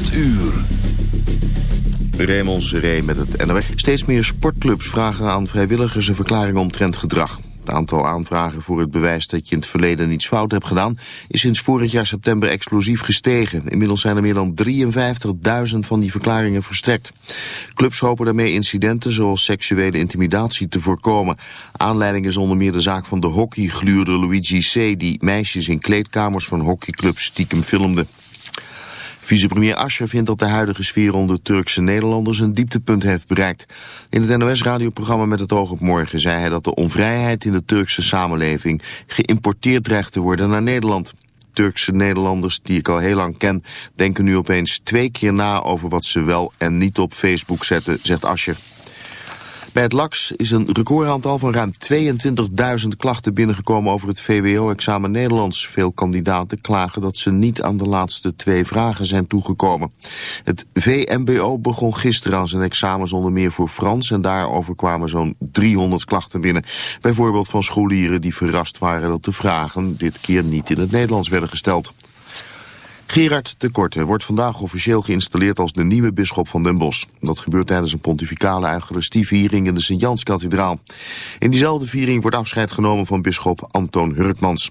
8 uur. Raymond Seré met het NOS. Steeds meer sportclubs vragen aan vrijwilligers een verklaring omtrent gedrag. Het aantal aanvragen voor het bewijs dat je in het verleden niets fout hebt gedaan... is sinds vorig jaar september explosief gestegen. Inmiddels zijn er meer dan 53.000 van die verklaringen verstrekt. Clubs hopen daarmee incidenten zoals seksuele intimidatie te voorkomen. Aanleiding is onder meer de zaak van de hockeygluurder Luigi C... die meisjes in kleedkamers van hockeyclubs stiekem filmde. Vicepremier Ascher vindt dat de huidige sfeer onder Turkse Nederlanders een dieptepunt heeft bereikt. In het NOS-radioprogramma Met het oog op morgen zei hij dat de onvrijheid in de Turkse samenleving geïmporteerd dreigt te worden naar Nederland. Turkse Nederlanders die ik al heel lang ken denken nu opeens twee keer na over wat ze wel en niet op Facebook zetten, zegt Ascher. Bij het LAX is een recordaantal van ruim 22.000 klachten binnengekomen over het VWO-examen Nederlands. Veel kandidaten klagen dat ze niet aan de laatste twee vragen zijn toegekomen. Het VMBO begon gisteren aan zijn examen zonder meer voor Frans en daarover kwamen zo'n 300 klachten binnen. Bijvoorbeeld van scholieren die verrast waren dat de vragen dit keer niet in het Nederlands werden gesteld. Gerard de Korte wordt vandaag officieel geïnstalleerd als de nieuwe bisschop van Den Bosch. Dat gebeurt tijdens een pontificale eucharistieviering in de Sint-Janskathedraal. In diezelfde viering wordt afscheid genomen van bisschop Antoon Hurkmans.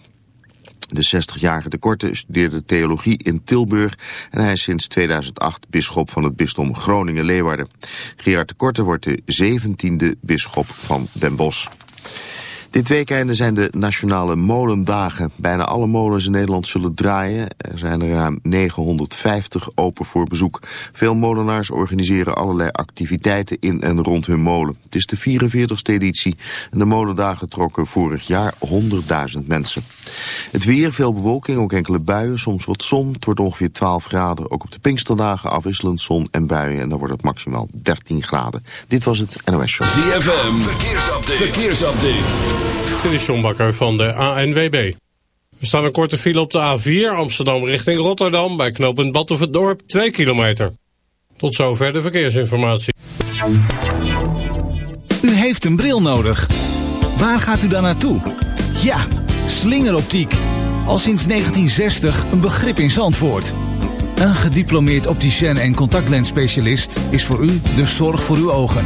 De 60-jarige de Korte studeerde theologie in Tilburg en hij is sinds 2008 bisschop van het bisdom Groningen-Leeuwarden. Gerard de Korte wordt de 17e bisschop van Den Bosch. Dit weekende zijn de nationale molendagen. Bijna alle molens in Nederland zullen draaien. Er zijn er ruim 950 open voor bezoek. Veel molenaars organiseren allerlei activiteiten in en rond hun molen. Het is de 44ste editie en de molendagen trokken vorig jaar 100.000 mensen. Het weer, veel bewolking, ook enkele buien, soms wat zon. Het wordt ongeveer 12 graden. Ook op de Pinksterdagen afwisselend zon en buien. En dan wordt het maximaal 13 graden. Dit was het NOS Show. ZFM, verkeersupdate. verkeersupdate. Dit is John Bakker van de ANWB. Er staat een korte file op de A4 Amsterdam richting Rotterdam... bij knooppunt Battenverdorp 2 kilometer. Tot zover de verkeersinformatie. U heeft een bril nodig. Waar gaat u dan naartoe? Ja, slingeroptiek. Al sinds 1960 een begrip in Zandvoort. Een gediplomeerd opticien en contactlensspecialist... is voor u de zorg voor uw ogen.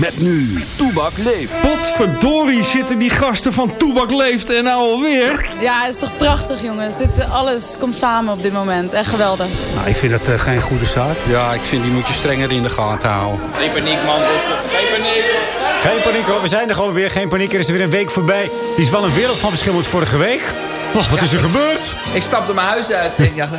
Met nu, Toebak leeft. Potverdorie zitten die gasten van Toebak leeft en nou alweer. Ja, het is toch prachtig jongens. Dit, alles komt samen op dit moment. Echt geweldig. Nou, ik vind dat uh, geen goede zaak. Ja, ik vind die moet je strenger in de gaten houden. Geen paniek man, rustig. Geen paniek. Geen paniek hoor, we zijn er gewoon weer. Geen paniek, er is er weer een week voorbij. Die is wel een wereld van verschil met vorige week. Wacht, wat Ja, is er ik- gebeurd? Ik stapte mijn huis uit en ik dacht,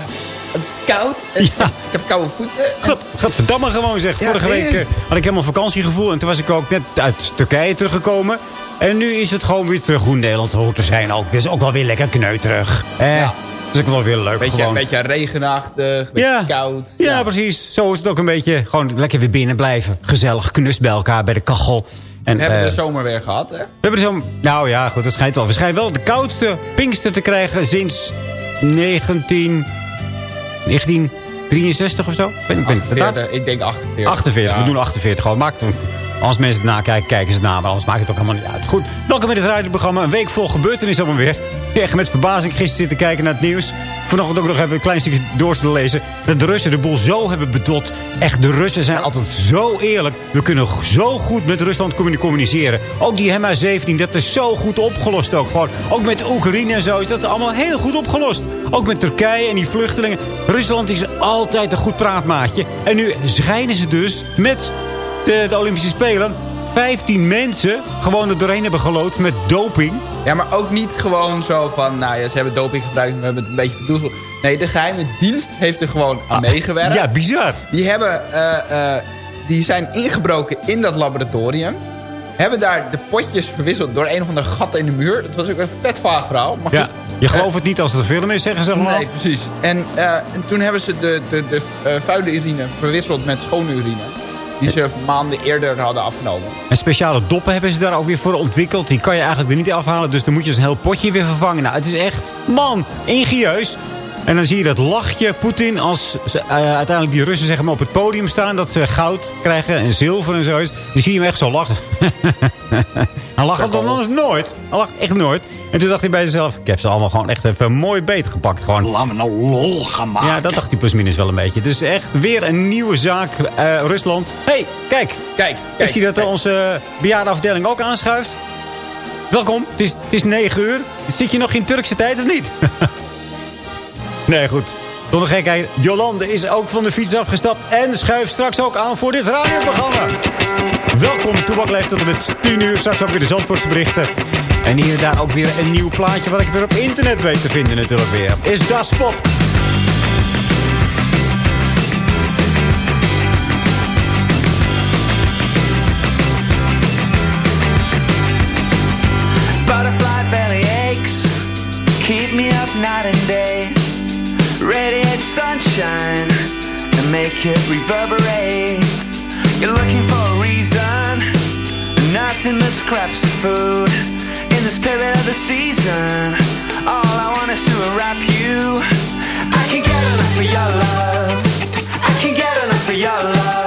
het is koud. En Ik heb koude voeten. God, Gadverdamme gewoon zeg. Ja, Vorige week eh, had ik helemaal vakantiegevoel. En toen was ik ook net uit Turkije teruggekomen. En nu is het gewoon weer terug hoe Nederland hoort te zijn ook. Is ook wel weer lekker kneuterig. Eh, Ja. Dat is ook wel weer leuk Beetje, gewoon. beetje regenachtig, beetje Ja. koud. Ja, precies. Zo is het ook een beetje. Gewoon lekker weer binnen blijven. Gezellig knust bij elkaar bij de kachel. En, We hebben eh, de zomer weer gehad, hè? we hebben zo. Nou ja, goed, het schijnt wel. We schijnen wel de koudste Pinkster te krijgen sinds 19, 1963 of zo. Ben, ben, 48, ik denk 48. 48, Ja. we doen 48 gewoon. Maakt, Als mensen het nakijken, kijken ze het na. Maar anders maakt het ook helemaal niet uit. Goed, welkom bij het radioprogramma. Een week vol gebeurtenissen allemaal weer. Echt met verbazing gisteren zitten kijken naar het nieuws. Vanochtend ook nog even een klein stukje door te lezen. Dat de Russen de boel zo hebben bedot. Echt, de Russen zijn altijd zo eerlijk. We kunnen zo goed met Rusland communiceren. Ook die MH17, dat is zo goed opgelost ook. Gewoon, ook met Oekraïne en zo is dat allemaal heel goed opgelost. Ook met Turkije en die vluchtelingen. Rusland is altijd een goed praatmaatje. En nu schijnen ze dus met de, de Olympische Spelen 15 mensen gewoon er doorheen hebben gelood met doping. Ja, maar ook niet gewoon zo van... Nou ja, ze hebben doping gebruikt en we hebben het een beetje verdoezeld. Nee, de geheime dienst heeft er gewoon aan meegewerkt. Ja, bizar. Die, hebben, eh, eh, die zijn ingebroken in dat laboratorium. Hebben daar de potjes verwisseld door een of ander gat in de muur. Dat was ook een vet vaag verhaal. Maar Ja, goed, je gelooft Eh, het niet als het een film is, zeggen ze allemaal. Nee, precies. En, en toen hebben ze de, de, de vuile urine verwisseld met schone urine. Die ze maanden eerder hadden afgenomen. En speciale doppen hebben ze daar ook weer voor ontwikkeld. Die kan je eigenlijk er niet afhalen. Dus dan moet je een heel potje weer vervangen. Nou, het is echt, man, ingenieus. En dan zie je dat lachje Poetin als ze, eh, uiteindelijk die Russen zeg maar, op het podium staan. Dat ze goud krijgen en zilver en zo. Die zie je hem echt zo lachen. hij lacht dan anders nooit. Hij lacht echt nooit. En toen dacht hij bij zichzelf, ik heb ze allemaal gewoon echt even mooi beter gepakt. Gewoon. Laat me nou lol gaan maken. Ja, dat dacht hij plusminus wel een beetje. Dus echt weer een nieuwe zaak. eh, Rusland. hey, kijk. Kijk, Ik kijk, zie dat kijk. onze bejaardenafdeling ook aanschuift. Welkom. Het is, het is 9 uur. Zit je nog in Turkse tijd of niet? nee, goed. Zonder gekheid. Jolande is ook van de fiets afgestapt. En schuift straks ook aan voor dit radioprogramma. Welkom. Toebak tot en met 10 uur. Straks ook weer de Zandvoortse berichten. En hier daar ook weer een nieuw plaatje... wat ik weer op internet weet te vinden natuurlijk weer. Is Das Pop. Make it reverberate. You're looking for a reason, nothing but scraps of food. In the spirit of the season, all I want is to wrap you. I can get enough for your love. I can get enough for your love.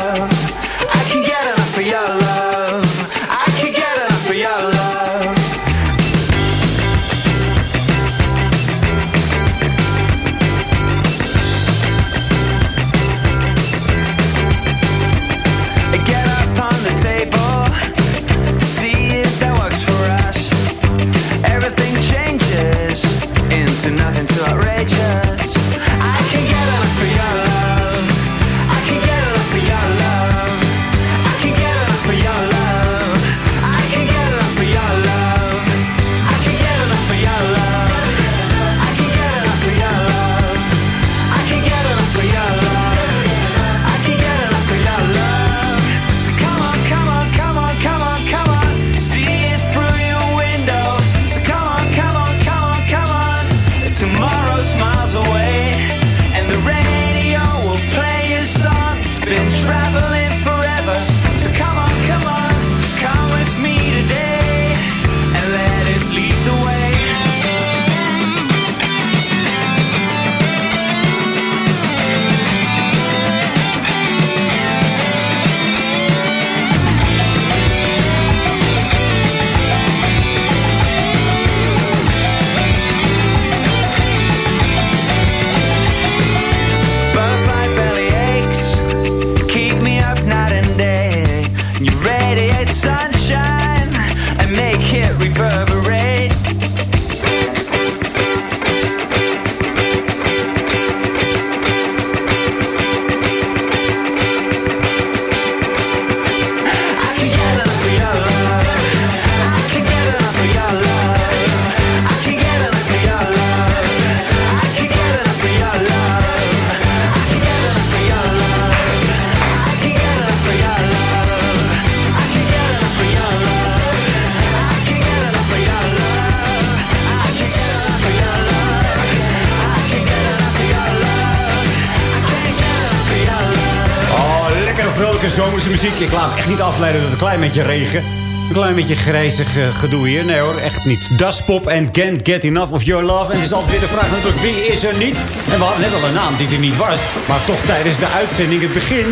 Zomerse muziek. Ik laat me echt niet afleiden door een klein beetje regen. Een klein beetje grijzig eh, gedoe hier. Nee hoor, echt niet. Das Pop and Can't Get Enough of Your Love. En het is altijd weer de vraag natuurlijk, wie is er niet? En we hadden net al een naam die er niet was. Maar toch tijdens de uitzending, het begin...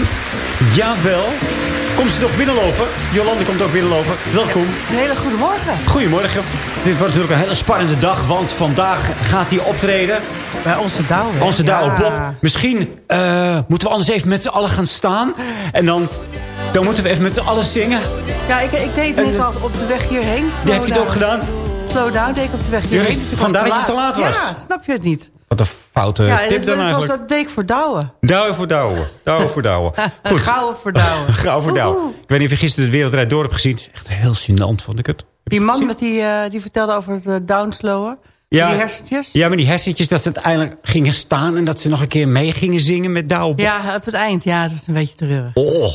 Jawel, Komt ze nog binnenlopen? Jolande komt ook binnenlopen. Welkom. Een hele goede morgen. Goedemorgen. Dit wordt natuurlijk een hele spannende dag, want vandaag gaat hij optreden. Bij onze Douwe. Onze Douwe Ja. Bob. Misschien eh, moeten we anders even met z'n allen gaan staan. En dan, dan moeten we even met z'n allen zingen. Ja, ik, ik deed het net al op de weg hierheen. Heb je het ook gedaan? Slow down deed ik op de weg hierheen. Dus vandaar dat je te laat was? Ja, snap je het niet? Wat een foute ja, tip het, dan het was eigenlijk. dat week voor Douwe. Douwe voor Douwe. Douwe voor Douwe. Goed. Gouden voor Douwe. Gauw voor Douwe. Ik weet niet of je gisteren de Wereldrijd door hebt gezien. Het is echt heel gênant, vond ik het. Die man met die, eh, die vertelde over het uh, downslowen. Ja. Die hersentjes. Ja, maar die hersentjes dat ze uiteindelijk gingen staan... en dat ze nog een keer mee gingen zingen met Douwe. Ja, op het eind. Ja, dat is een beetje treurig. Oh.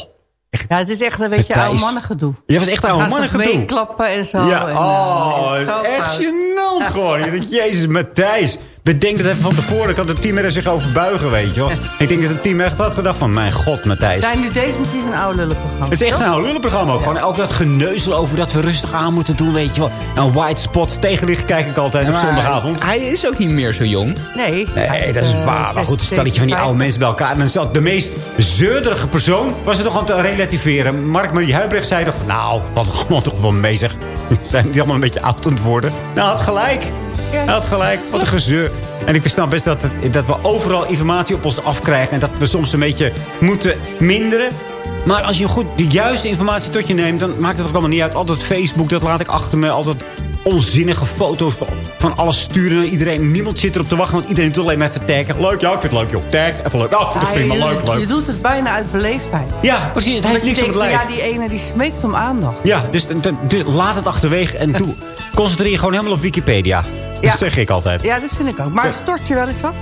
Ja, het is echt een beetje Matthijs. oude mannengedoe. Ja, was echt oude Dan gaan mannengedoe. meeklappen en zo. Ja, en, oh, eh, het zo is echt gênant gewoon. Jezus, Matthijs. Bedenk dat even van tevoren. Kan het team er zich over buigen, weet je wel. Ik denk dat het team echt had gedacht van... Mijn god, Matthijs. zijn nu definitief een oude lullenprogramma. Het is echt een oude lullenprogramma ook. Gewoon ook dat geneuzel over dat we rustig aan moeten doen, weet je wel. Een white spot tegenlicht kijk ik altijd Ja, op zondagavond. Hij is ook niet meer zo jong. Nee. Nee, dat is eh, waar. Maar goed, een 76, stelletje van die oude mensen bij elkaar. En dan zat de meest zeurderige persoon, was het toch aan te relativeren. Mark-Marie Huibrecht zei toch, nou, wat allemaal toch wel mee zeg. Zijn die allemaal een beetje oud aan het worden? Nou, had gelijk. Hij had gelijk. Wat een gezeur. En ik snap best dat, het- dat we overal informatie op ons afkrijgen. En dat we soms een beetje moeten minderen. Maar als je goed de juiste informatie tot je neemt... dan maakt het ook allemaal niet uit. Altijd Facebook, dat laat ik achter me. Altijd onzinnige foto's van, van alles sturen naar iedereen. Niemand zit erop te wachten, want iedereen doet alleen maar even taggen. Leuk, ja, ik vind het leuk, joh. Tag, even leuk. Oh, dat is Ja, prima, je, leuk, leuk. je doet het bijna uit beleefdheid. Ja, precies. Het heeft niks op het lijf. Ja, die ene die smeekt om aandacht. Ja, dus laat het achterwege en doe. Concentreer je gewoon helemaal op Wikipedia. Ja. Dat zeg ik altijd. Ja, dat vind ik ook. Maar stort je wel eens wat?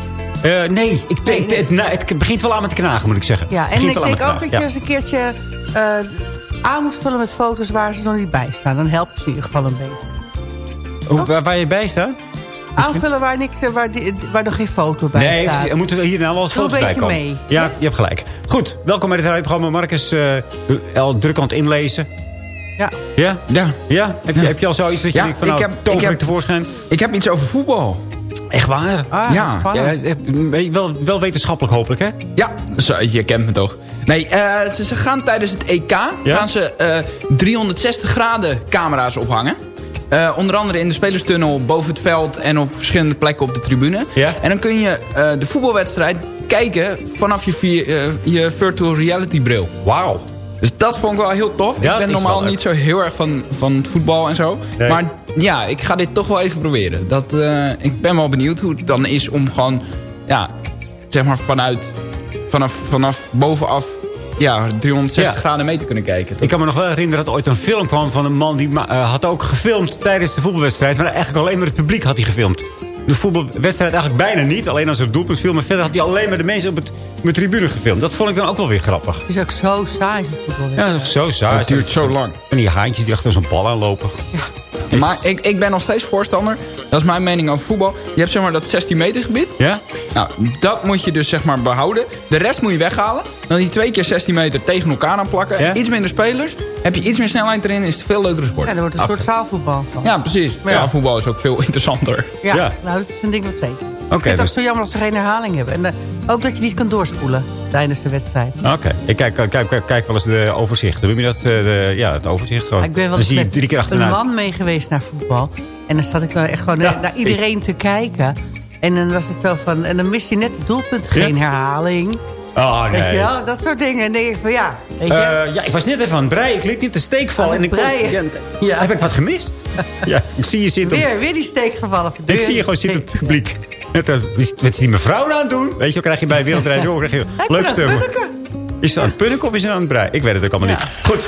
Eh, nee, ik, het, nou, het begint wel aan met te knagen, moet ik zeggen. Ja, en ik denk ook dat je eens een keertje eh, aan moet vullen met foto's waar ze nog niet bij staan. Dan helpt ze in ieder geval een beetje. Hoe- waar, waar je bij staat? Aanvullen waar, niks, eh, waar, die- waar nog geen foto bij Nee, staat. precies. er moeten we hier nou wel eens foto's bij komen. mee. Ja, je hebt gelijk. Goed, welkom bij het radioprogramma. Marcus al druk aan het inlezen. Ja. Ja? Ja. Ja? Heb, je, heb je al zoiets dat je Ja, denkt van ik nou, heb- ik heb- tevoorschijn? Ik heb iets over voetbal. Echt waar? Ah, Ja. wel, wel wetenschappelijk hopelijk, hè? Ja, zo, je kent me toch. Nee, eh, ze, ze gaan tijdens het EK Ja? gaan ze eh, 360 graden camera's ophangen. Eh, onder andere in de spelerstunnel, boven het veld en op verschillende plekken op de tribune. Ja? En dan kun je eh, de voetbalwedstrijd kijken vanaf je, vi- eh, je virtual reality bril. Wauw. Dus dat vond ik wel heel tof. Ja, ik ben normaal niet zo heel erg van, van het voetbal en zo. Nee. Maar ja, ik ga dit toch wel even proberen. Dat, eh, ik ben wel benieuwd hoe het dan is om gewoon... Ja, zeg maar vanuit... Vanaf, vanaf bovenaf... Ja, 360 Ja. graden mee te kunnen kijken. Ik kan me nog wel herinneren dat ooit een film kwam van een man... die eh, had ook gefilmd tijdens de voetbalwedstrijd. Maar eigenlijk alleen maar het publiek had hij gefilmd. De voetbalwedstrijd eigenlijk bijna niet. Alleen als het doelpunt viel. Maar verder had hij alleen maar de mensen op, het, op de tribune gefilmd. Dat vond ik dan ook wel weer grappig. Het is ook zo saai, zo'n voetbalwedstrijd. Ja, dat is zo saai. Het duurt zo lang. En die haantjes die achter zo'n bal aanlopen. Is- Maar ik, ik ben nog steeds voorstander. Dat is mijn mening over voetbal. Je hebt zeg maar dat 16 meter gebied. Ja? Nou, dat moet je dus zeg maar behouden. De rest moet je weghalen. Dan die twee keer 16 meter tegen elkaar aan plakken. Ja? Iets minder spelers. Heb je iets meer snelheid erin, is het veel leukere sport. Ja, er wordt een soort zaalvoetbal van. Ja, precies. Maar Ja, ja. voetbal is ook veel interessanter. Ja, Ja. nou, dat is een ding wat zeker. Oké, ik vind het dus- ook zo jammer dat ze geen herhaling hebben. En eh, ook dat je niet kan doorspoelen tijdens de wedstrijd. Oké. Ik kijk, kijk, kijk, kijk wel eens de overzichten. Noem je dat? eh, de, ja, het overzicht gewoon. ik ben wel eens met drie keer een man mee geweest naar voetbal. En dan zat ik echt gewoon Ja, naar iedereen te kijken. En dan was het zo van... En dan mis je net het doelpunt. Geen herhaling. Oh, Weet je nee. wel? Dat soort dingen. En dan denk ik van ja, weet je... Eh, ja, ik was net even aan het breien. Ik liet niet de steek vallen. En ik kon- ja, Heb ik wat gemist? ja, ik zie je zitten. weer, weer die steek gevallen. Ik zie je gewoon zitten op het publiek. Net, eh, Wat die mevrouw nou aan het doen? Weet je, wat krijg je bij Wereldrijd Door? Krijg je leuk stuk. Is ze aan het punniken of is ze aan het breien? Ik weet het ook allemaal niet. Goed.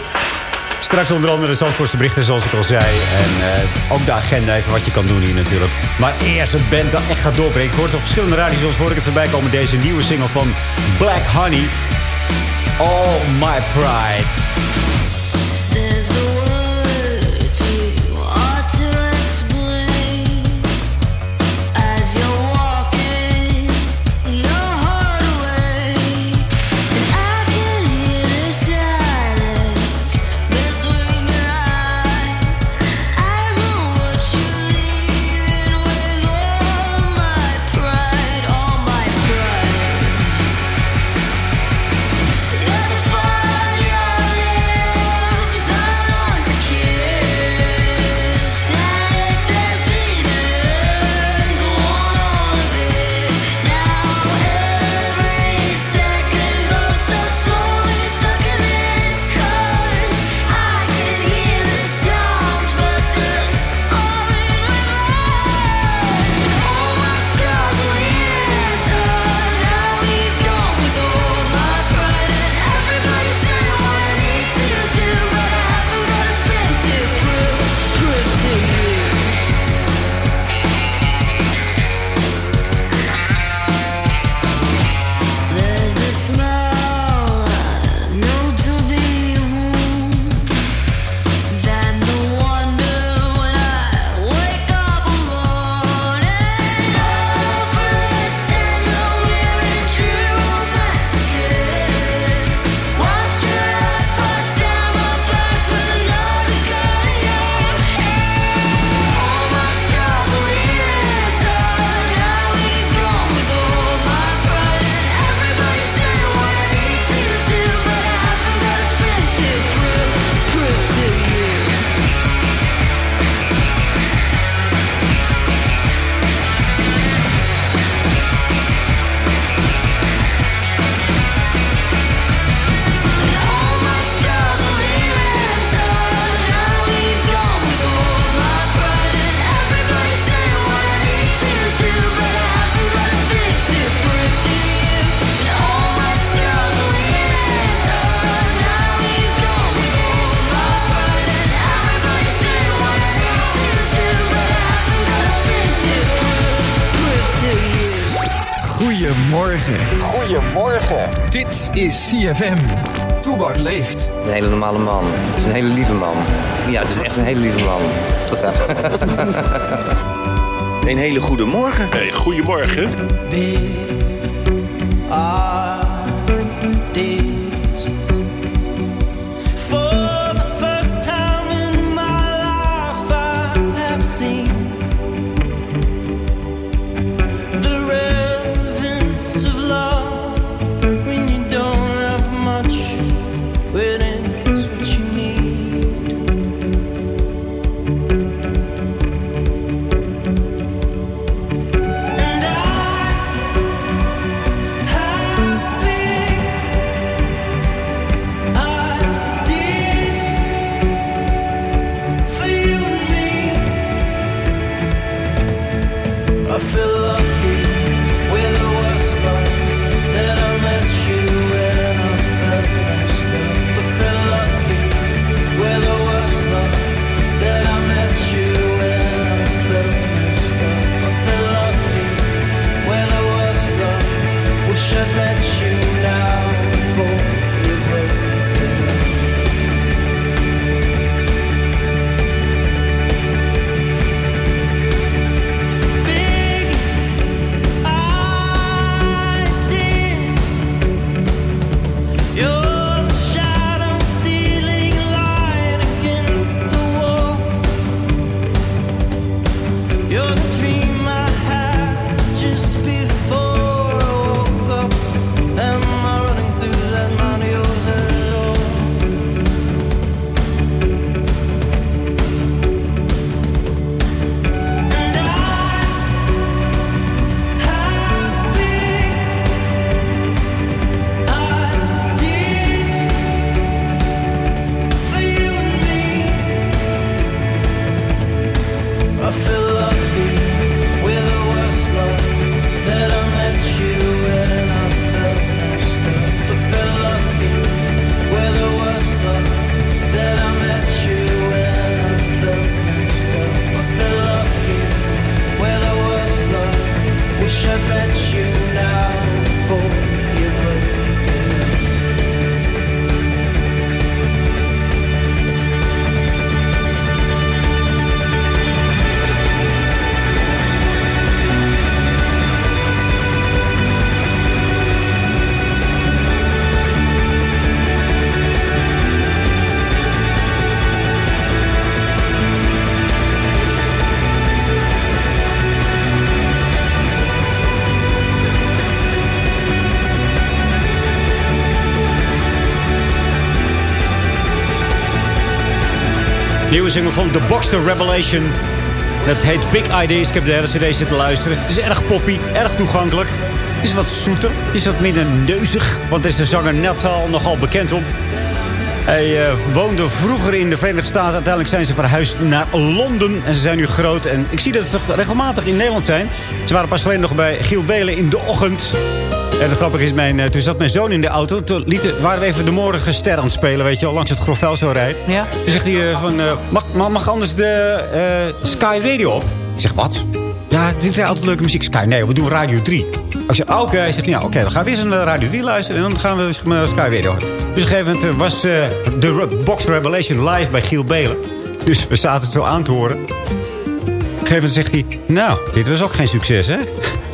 Straks onder andere de Zandvoortse berichten, zoals ik al zei. En eh, ook de agenda, even wat je kan doen hier natuurlijk. Maar eerst het band dat echt gaat doorbreken. Ik hoor het op verschillende radio's, hoor ik het voorbij komen. Deze nieuwe single van Black Honey. All My Pride. Is CFM. Toebak leeft. Een hele normale man. Het is een hele lieve man. Ja, het is echt een hele lieve man. Een hele goede morgen. Hey, goedemorgen. For Nieuwe single van The Boxer Revelation. Dat heet Big Ideas. Ik heb de hele cd zitten luisteren. Het is erg poppy, erg toegankelijk. Is wat zoeter, is wat minder neuzig. Want is de zanger net al nogal bekend om. Hij eh, woonde vroeger in de Verenigde Staten. Uiteindelijk zijn ze verhuisd naar Londen. En ze zijn nu groot. En ik zie dat ze regelmatig in Nederland zijn. Ze waren pas geleden nog bij Giel Belen in de ochtend. En het grappige is, mijn, eh, toen zat mijn zoon in de auto. Toen lieten, waren we even de morgenster aan het spelen, weet je. Langs het Grofvel zo rijden. Ja. Toen zegt hij eh, van, eh, mag, mag, anders de Sky Radio op? Ik zeg, wat? Ja, dit is altijd leuke muziek. Sky, nee, we doen Radio 3. Ik zeg, oké. Hij zegt, ja, oké, dan gaan we eens naar Radio 3 luisteren. En dan gaan we naar Sky Radio. Dus op een gegeven moment was eh, de Box Revelation live bij Giel Belen. Dus we zaten het zo aan te horen. Op een gegeven moment zegt hij, nou, dit was ook geen succes, hè?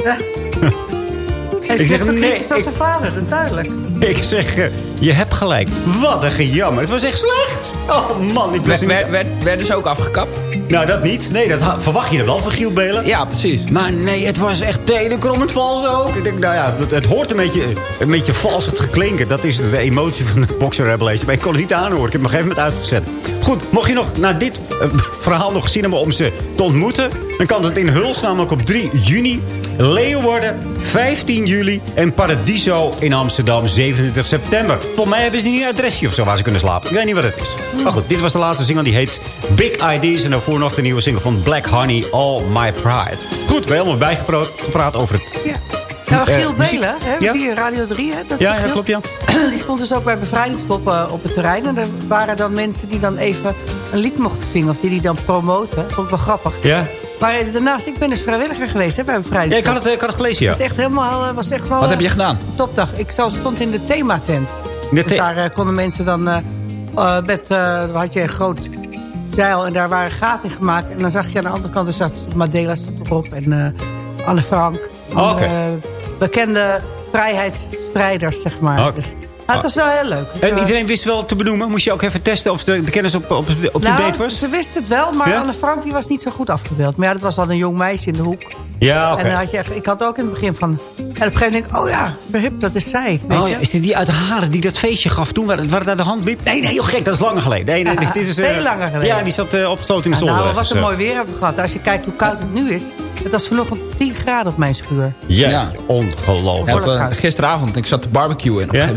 Hij Ik zeg, nee, kritisch als vader, dat is duidelijk. Ik zeg, eh, je hebt gelijk. Wat een gejammer. Het was echt slecht. Oh man, ik was Werd, werd, werd, werden ze ook afgekapt? Nou, dat niet. Nee, dat verwacht je er wel van Giel Belen. Ja, precies. Maar nee, het was echt tenenkrommend vals ook. Ik denk, nou ja, het, het hoort een beetje, een beetje vals het geklinken. Dat is de emotie van de Boxer Revelation. Maar ik kon het niet aanhoren. Ik heb hem op een gegeven moment uitgezet. Goed, mocht je nog naar dit eh, verhaal nog hebben om ze te ontmoeten... dan kan het in Huls namelijk op 3 juni. Leeuwarden 15 juli. En Paradiso in Amsterdam 27 september. Volgens mij hebben ze niet een adresje of zo waar ze kunnen slapen. Ik weet niet wat het is. Maar goed, dit was de laatste single. Die heet Big Ideas. En daarvoor nog de nieuwe single van Black Honey, All My Pride. Goed, we hebben helemaal bijgepraat gepraat over het... Ja. Nou, Eh, Giel Belen, hè, Ja? die Radio 3, hè? Dat is Ja, ja, klopt, ja. Die stond dus ook bij bevrijdingspop eh, op het terrein. En er waren dan mensen die dan even een lied mochten zingen. Of die die dan promoten. Vond ik wel grappig. Ja? Maar daarnaast, ik ben dus vrijwilliger geweest hè, bij een vrijdag. Ja, ik had het, ik had het gelezen, ja. was echt helemaal, eh, was echt wel, Wat heb eh, je gedaan? Topdag. Ik stond in de thematent. De Dus daar eh, konden mensen dan eh, eh, met, eh, had je een groot zeil en daar waren gaten in gemaakt. En dan zag je aan de andere kant, er zat Mandela stond erop en eh, Anne Frank. Oh, oké. eh, bekende vrijheidsstrijders, zeg maar. Dus, ah, het was wel heel leuk. En iedereen wist wel te benoemen? Moest je ook even testen of de, de kennis op, op, op nou, de date was? ze wist het wel, maar Ja? Anne Frank die was niet zo goed afgebeeld. Maar ja, dat was al een jong meisje in de hoek. Ja. En dan had je echt, ik had ook in het begin van... En op een gegeven moment denk ik, oh ja, Verhip, dat is zij. Oh ja, is dit die uit haren die dat feestje gaf toen, waar, het- waar het naar de hand liep? Nee, nee, heel gek, dat is langer geleden. Nee, nee, dit is, eh, Veel langer geleden. Ja, die zat eh, opgesloten in de Ah, zolder. nou, wat een mooi weer hebben we gehad. Als je kijkt hoe koud het nu is. Het was vanochtend 10 graden op mijn schuur. Ja, Ja. ongelooflijk. Ja, gisteravond, ik zat te barbecuen. En op Ja?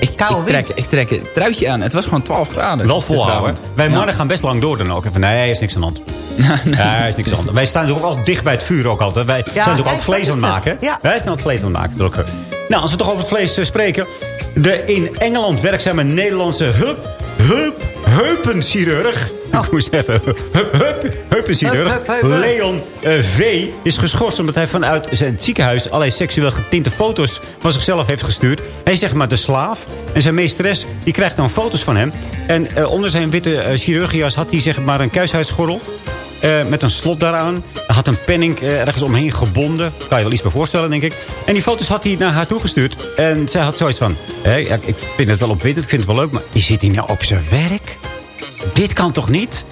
ik, trek, ik trek het truitje aan. Het was gewoon 12 graden. Wel volhouden. Wij Ja. mannen gaan best lang door dan ook. Even, nee, er is niks aan de hand. Ja, er is niks aan de hand. Wij staan natuurlijk ook altijd dicht bij het vuur ook altijd. Wij zijn natuurlijk altijd vlees aan het maken. Ja. Wij zijn altijd vlees aan het maken. Nou, als we toch over het vlees eh, spreken. De in Engeland werkzame Nederlandse hup, hup, heupenchirurg. Ik moest even... Hup, hup. Hup, hup, hup, hup. Leon eh, V. is geschorst omdat hij vanuit zijn ziekenhuis... allerlei seksueel getinte foto's van zichzelf heeft gestuurd. Hij is zeg maar de slaaf. En zijn meesteres die krijgt dan foto's van hem. En eh, onder zijn witte eh, chirurgias had hij zeg maar een kuishuisgordel. met een slot daaraan. Hij had een penning ergens omheen gebonden. Kan je wel iets bij voorstellen, denk ik. En die foto's had hij naar haar toegestuurd. En zij had zoiets van... Hé, ja, ik vind het wel opwindend, ik vind het wel leuk... maar zit hij nou op zijn werk? Dit kan toch niet?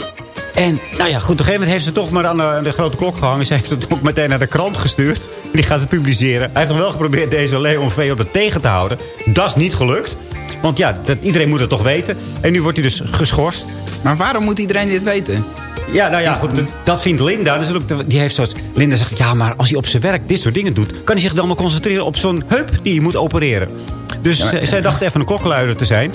En nou ja, goed, op een gegeven moment heeft ze toch maar aan de, aan de grote klok gehangen. Ze heeft het ook meteen naar de krant gestuurd. En die gaat het publiceren. Hij heeft nog wel geprobeerd deze Leon V. op het tegen te houden. Dat is niet gelukt. Want ja, dat, iedereen moet het toch weten. En nu wordt hij dus geschorst. Maar waarom moet iedereen dit weten? Ja, nou ja, goed, dat- vindt Linda. Dus ook, die heeft zoals, Linda zegt, ja, maar als hij op zijn werk dit soort dingen doet... kan hij zich dan maar concentreren op zo'n heup die hij moet opereren. Dus Ja, maar- zij- zij dacht even een klokkenluider te zijn.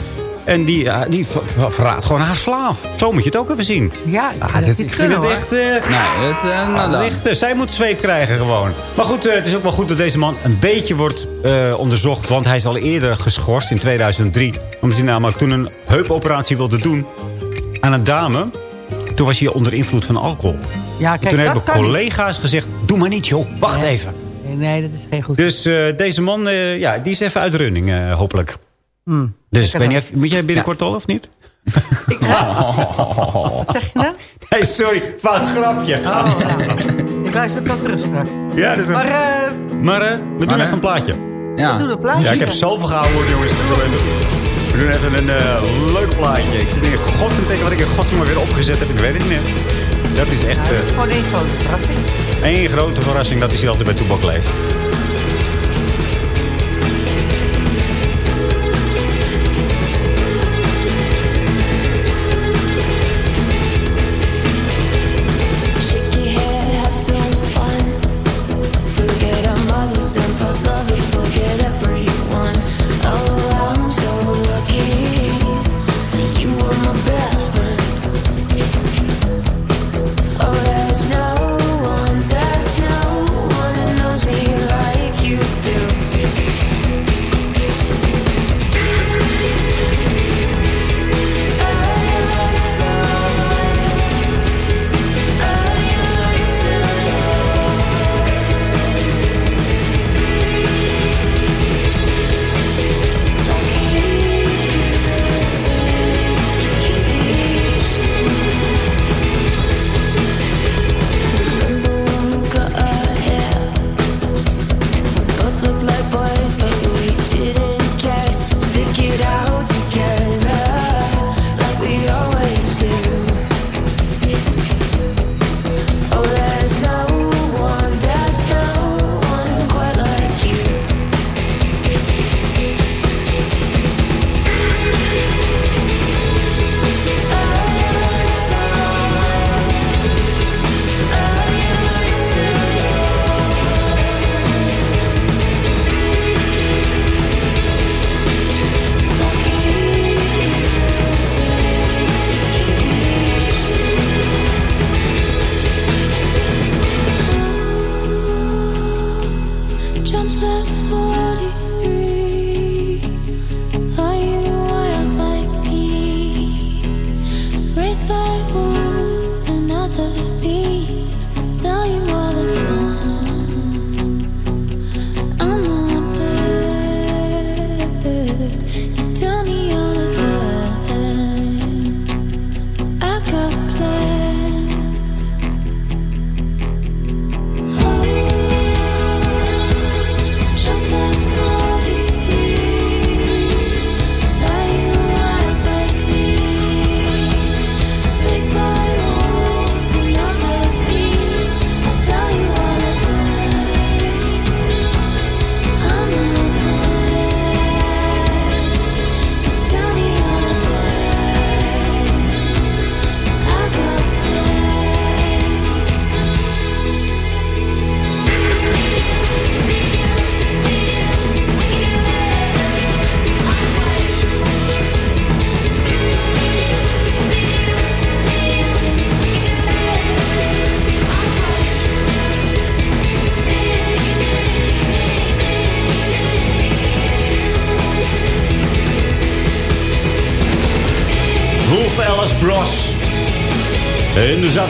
En die, die ver- ver- verraadt gewoon haar slaaf. Zo moet je het ook even zien. Ja, ik Ah, vind dit- kunnen, het hoor. echt... eh, Nee, dat, eh, nou dat is dan. echt, eh, zij moet zweep krijgen gewoon. Maar goed, eh, het is ook wel goed dat deze man een beetje wordt eh, onderzocht. Want hij is al eerder geschorst in 2003. Omdat hij namelijk toen een heupoperatie wilde doen aan een dame. Toen was hij onder invloed van alcohol. Ja, En kijk, toen dat hebben kan niet. collega's gezegd, doe maar niet joh, wacht Nee. even. Nee, dat is geen goed. Dus eh, deze man, eh, ja, die is even uit running, eh, hopelijk. Hmm. Dus moet jij binnenkort al of niet? Wat zeg je nou? Nee, sorry, fout grapje. Oh, nou. Ik luister tot terug straks. Ja, dat is een... Maar Maar, eh eh, we doen eh, even een plaatje. Ja. doe een plaatje. Ja, ik heb zoveel gehouden, jongens. We doen even een eh, leuk plaatje. Ik zit in godsnaam tegen wat ik in godsnaam weer opgezet heb. Ik weet het niet meer. Dat is echt Het is eh, gewoon één grote verrassing. één grote verrassing dat hij hier altijd bij Toebak leeft.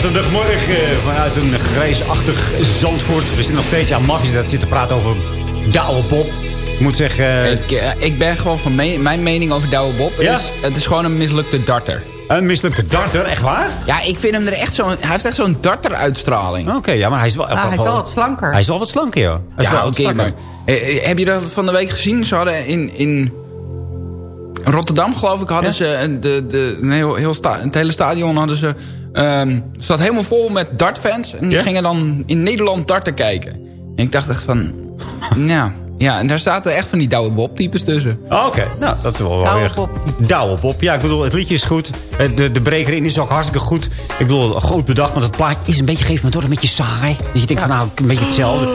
Zaterdagmorgen vanuit een grijsachtig Zandvoort. We zitten nog steeds aan Max dat zit te praten over Douwe Bob. Ik moet zeggen... Ik, eh, ik ben gewoon van me- mijn mening over Douwe Bob. Ja? Is, het is gewoon een mislukte darter. Een mislukte darter, echt waar? Ja, ik vind hem er echt zo'n... Hij heeft echt zo'n darter-uitstraling. Oké, ja, maar hij is wel... Nou, hij is wel wat slanker. Hij is wel wat slanker, joh. Hij Ja, oké, maar... eh, eh, heb je dat van de week gezien? Ze hadden in... in Rotterdam, geloof ik, hadden ze een- de, de, een heel, heel sta, het hele stadion hadden ze, ehm zat helemaal vol met dartfans. En die gingen dan in Nederland darten kijken. En ik dacht echt van, nou, ja, en daar zaten echt van die Douwe Bob types tussen. Oh, Oké, nou, dat is wel, wel Douwe weer... Bob. Douwe Bob. Ja, ik bedoel, het liedje is goed. De, de breker in is ook hartstikke goed. Ik bedoel, goed bedacht, want het plaatje is een beetje, moment wordt het een beetje saai. Dat je denkt van, nou, een beetje hetzelfde.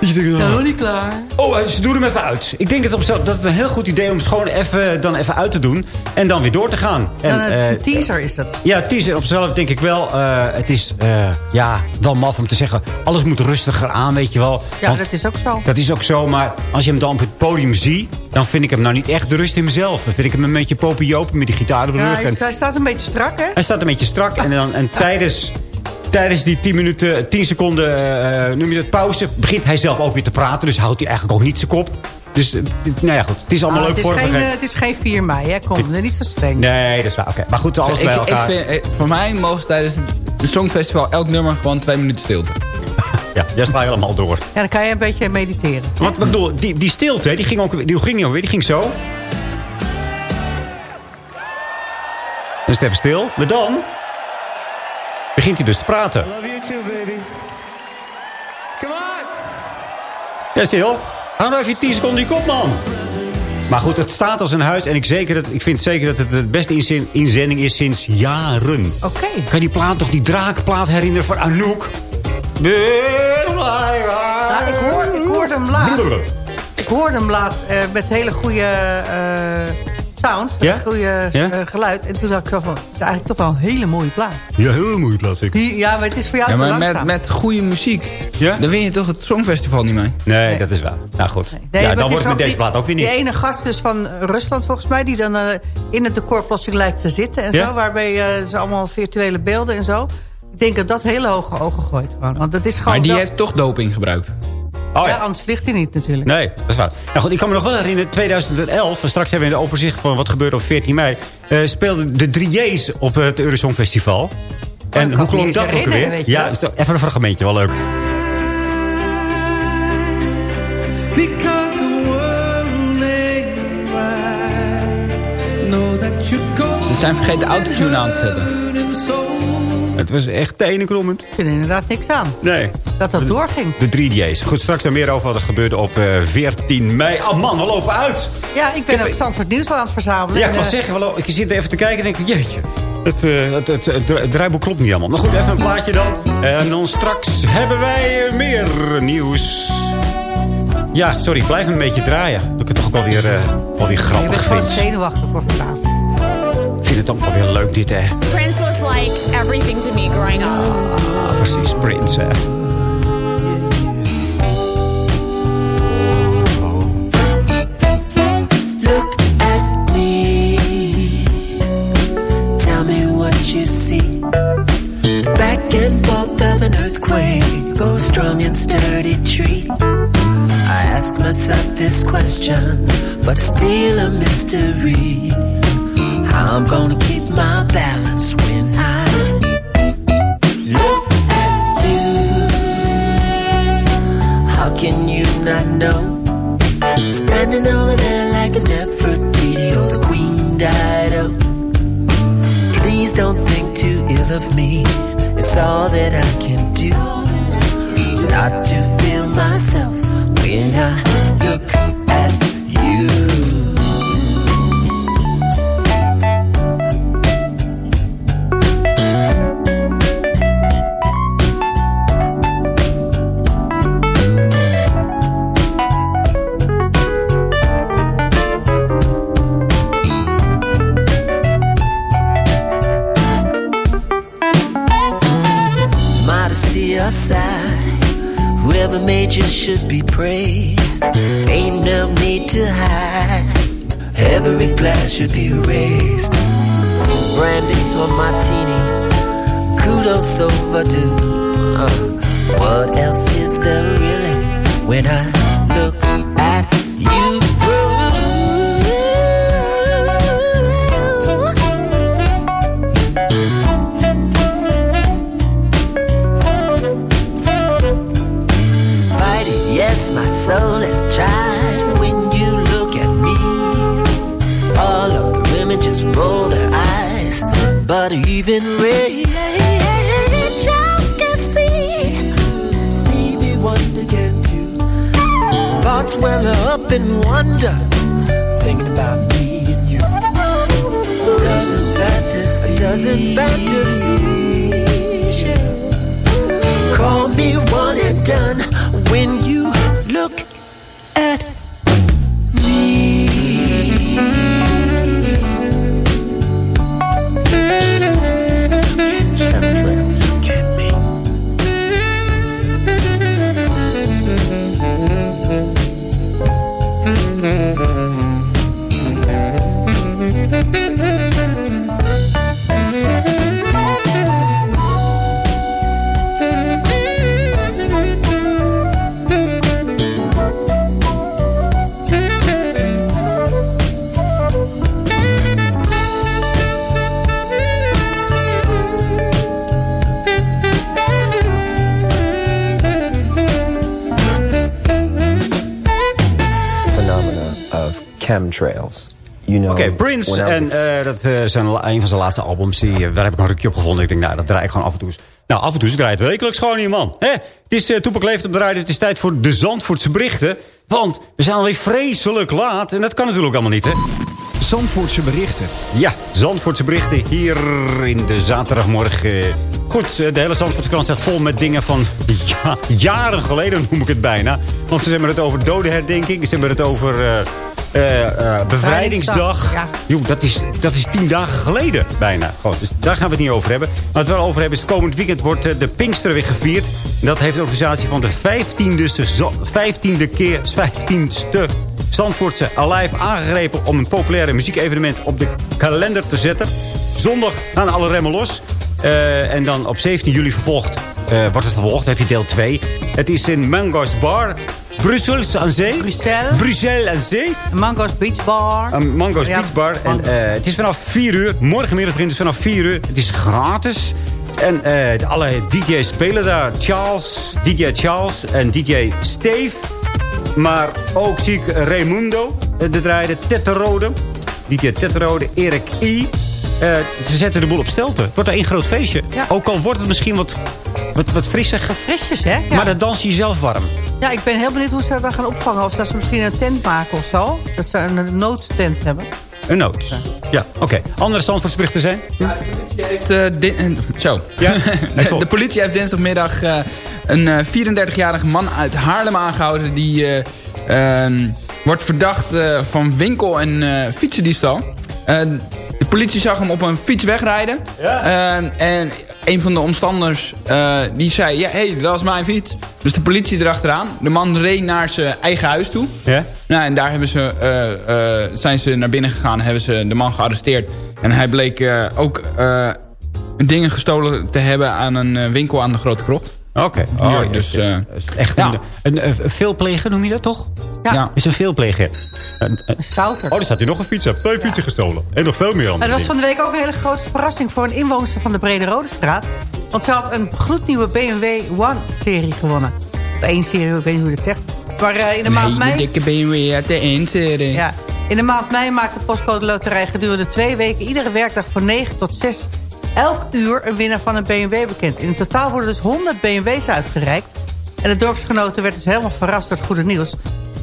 Dat je denkt, nou, Nou, niet klaar. Oh, eh, ze doen hem even uit. Ik denk dat, op, zo- dat het een heel goed idee is om het gewoon even, dan even uit te doen. En dan weer door te gaan. En, Dan een eh, teaser is dat. ja, teaser op zichzelf denk ik wel. eh, het is eh, ja, wel maf om te zeggen. Alles moet rustiger aan, weet je wel. Ja, Want dat is ook zo. dat is ook zo. Maar als je hem dan op het podium ziet... dan vind ik hem nou niet echt de rust in mezelf. Dan vind ik hem een beetje popiopen met die gitaar op de Ja, hij, staat een beetje strak, hè? hij staat een beetje strak. En, dan, en tijdens, tijdens die 10 minuten, 10 seconden, eh, noem je dat, pauze... begint hij zelf ook weer te praten. Dus houdt hij eigenlijk ook niet zijn kop. Dus, eh, nou ja, goed. Het is allemaal Ah, leuk het, is geen, vormgegeven. eh, het is geen 4 mei, hè? Kom, niet zo streng. Nee, dat is waar. Oké. Maar goed, alles ik, bij ik elkaar. vind, eh, voor mij mogen tijdens het Songfestival elk nummer gewoon twee minuten stilte. Ja, jij slaat helemaal door. Ja, dan kan je een beetje mediteren. Want ik bedoel, die, die stilte, die ging ook die ging niet ook weer. Die ging zo. Dan is het even stil. Maar dan begint hij dus te praten. Love you too, baby. Come on! Ja, stil. Hou nou even 10 seconden die kop, man. Maar goed, het staat als een huis. En ik, zeker dat, ik vind zeker dat het de beste inzending is sinds jaren. Oké. Kan je die plaat toch, die draakplaat herinneren van Anouk? Ja, ik, hoor, ik hoorde hem laat. Ik hoorde hem laat eh, met hele goede eh, sound. Ja? Goede Ja? eh, geluid. En toen dacht ik zo van, het is eigenlijk toch wel een hele mooie plaat. Ja, heel mooi plaat, ik. Die, ja, maar het is voor jou Ja, maar met, met goede muziek, Ja? dan win je toch het Songfestival niet mee? Nee, dat is waar. Nou goed. Nee, ja, dan wordt het met ook deze plaat ook weer niet. Die ene gast dus van Rusland volgens mij... die dan eh, in het decor plotseling lijkt te zitten en Ja? zo... waarbij eh, ze allemaal virtuele beelden en zo... Ik denk dat dat hele hoge ogen gooit gewoon. Want dat is gewoon... Maar die wel- heeft toch doping gebruikt. Oh ja, ja. anders ligt hij niet natuurlijk. Nee, dat is waar. Nou goed, ik kan me nog wel herinneren, 2011, en straks hebben we in de overzicht van wat gebeurde op 14 mei, eh, speelden de 3J's op het Eurosong Festival. En hoe klonk dat ook weer? weet je Ja, wel. even een fragmentje, wel leuk. Because the world ain't right. Know that you go Ze zijn vergeten de autotune aan te zetten. Het was echt tenenkrommend. Ik vind er inderdaad niks aan. Nee. Dat dat doorging. De 3J's. Goed, straks dan meer over wat er gebeurde op eh, 14 mei. Oh man, we lopen uit. Ja, ik ben ook Zandvoort Nieuws aan het verzamelen. Ja, ik wil eh, zeggen, we lo- ik zit even te kijken en denk ik, jeetje. Het, eh, het, het, het, het draaiboek klopt niet allemaal. Maar goed, even een plaatje dan. En dan straks hebben wij meer nieuws. Ja, sorry, ik blijf een beetje draaien. Dat ik het toch ook wel weer, eh, wel weer je grappig bent gewoon vind. zenuwachtig voor vanavond. Ik vind het ook wel weer leuk dit, hè. Prince was like everything to me growing up. Ah, precies, Prince, hè. Look at me. Tell me what you see. Back and forth of an earthquake, go strong and sturdy tree. I ask myself this question, but still a mystery. I'm gonna keep my balance when I look at you. How can you not know? Standing over there like a Nefertiti or the Queen Dido. Please don't think too ill of me. It's all that I can do. Not to Me one and done. When you You know, Oké, Prince. I was En eh, dat eh, zijn een van zijn laatste albums. Die, eh, daar heb ik nog een rukje op gevonden. Ik denk, nou, dat draai ik gewoon af en toe eens. Nou, af en toe eens draait het wekelijks gewoon niet, man. Hè? Het is uh, Toepak Leeft op de radio. Het is tijd voor de Zandvoortse berichten. Want we zijn alweer vreselijk laat. En dat kan natuurlijk allemaal niet, hè? Zandvoortse berichten. Ja, Zandvoortse berichten hier in de zaterdagmorgen. Goed, de hele Zandvoortse krant staat vol met dingen van ja, jaren geleden, noem ik het bijna. Want ze hebben het over dodenherdenking. Ze hebben het over bevrijdingsdag. Ja. Joh, dat is, dat is tien dagen geleden bijna. Dus daar gaan we het niet over hebben. Maar wat we wel over hebben is... het komend weekend wordt eh, de Pinkster weer gevierd. En dat heeft de organisatie van de 15e, zo- 15e keer... 15ste Zandvoortse Alive aangegrepen... om een populaire muziekevenement op de kalender te zetten. Zondag gaan alle remmen los. Eh, en dan op 17 juli vervolgd, eh, wordt het vervolgd. Heb je deel 2. Het is in Mango's Bar... Brussels aan zee. Bruxelles. Bruxelles aan zee. Mango's Beach Bar. Een Mango's Ja, Beach Bar. En, eh, het is vanaf 4 uur. Morgenmiddag begint het vanaf 4 uur. Het is gratis. En eh, alle DJ's spelen daar. Charles, DJ Charles en DJ Steve. Maar ook zie ik Raimundo. eh, De draaide Tetterode. DJ Tetterode, Erik I. Ze zetten de boel op stelte. Het wordt één groot feestje. Ook al wordt het misschien wat, wat, wat frisser. Frisjes, hè? Ja. Maar dan dans je jezelf warm. Ja, ik ben heel benieuwd hoe ze dat gaan opvangen. Of dat ze misschien een tent maken of zo. Dat ze een, een noodtent hebben. Een noot. Ja, oké. Andere standvoortsberichten zijn? heeft, eh, din- eh, zo. Ja? de politie heeft dinsdagmiddag eh, een eh, 34-jarige man uit Haarlem aangehouden. Die eh, ehm, wordt verdacht eh, van winkel- en eh fietsendiefstal. Eh, de politie zag hem op een fiets wegrijden. Eh, en een van de omstanders eh, die zei... Ja, hé, hey, dat is mijn fiets. Dus de politie erachteraan. De man reed naar zijn eigen huis toe. Ja? Nou, en daar hebben ze, eh, eh, zijn ze naar binnen gegaan. Hebben ze de man gearresteerd. En hij bleek eh, ook dingen gestolen te hebben aan een winkel aan de Grote Krocht. Oké. Ja, ja, dus, eh, is echt een, een, een, veelpleger, noem je dat toch? Ja. Is een veelpleger. Een, een, stouter. Oh, er staat hier nog een fiets op. Twee fietsen gestolen. En nog veel meer Maar andere dat was van de week ook een hele grote verrassing voor een inwoner van de Brede Rode Straat. Want ze had een gloednieuwe BMW One-serie gewonnen. Of één serie, ik weet niet hoe je dat zegt. Maar eh, in de maand mei... dikke BMW uit de eendserie. Ja. In de maand mei maakt de postcode loterij gedurende twee weken... iedere werkdag van 9 tot 6 elk uur een winnaar van een BMW bekend. In totaal worden dus 100 BMW's uitgereikt. En de dorpsgenoten werd dus helemaal verrast door het goede nieuws.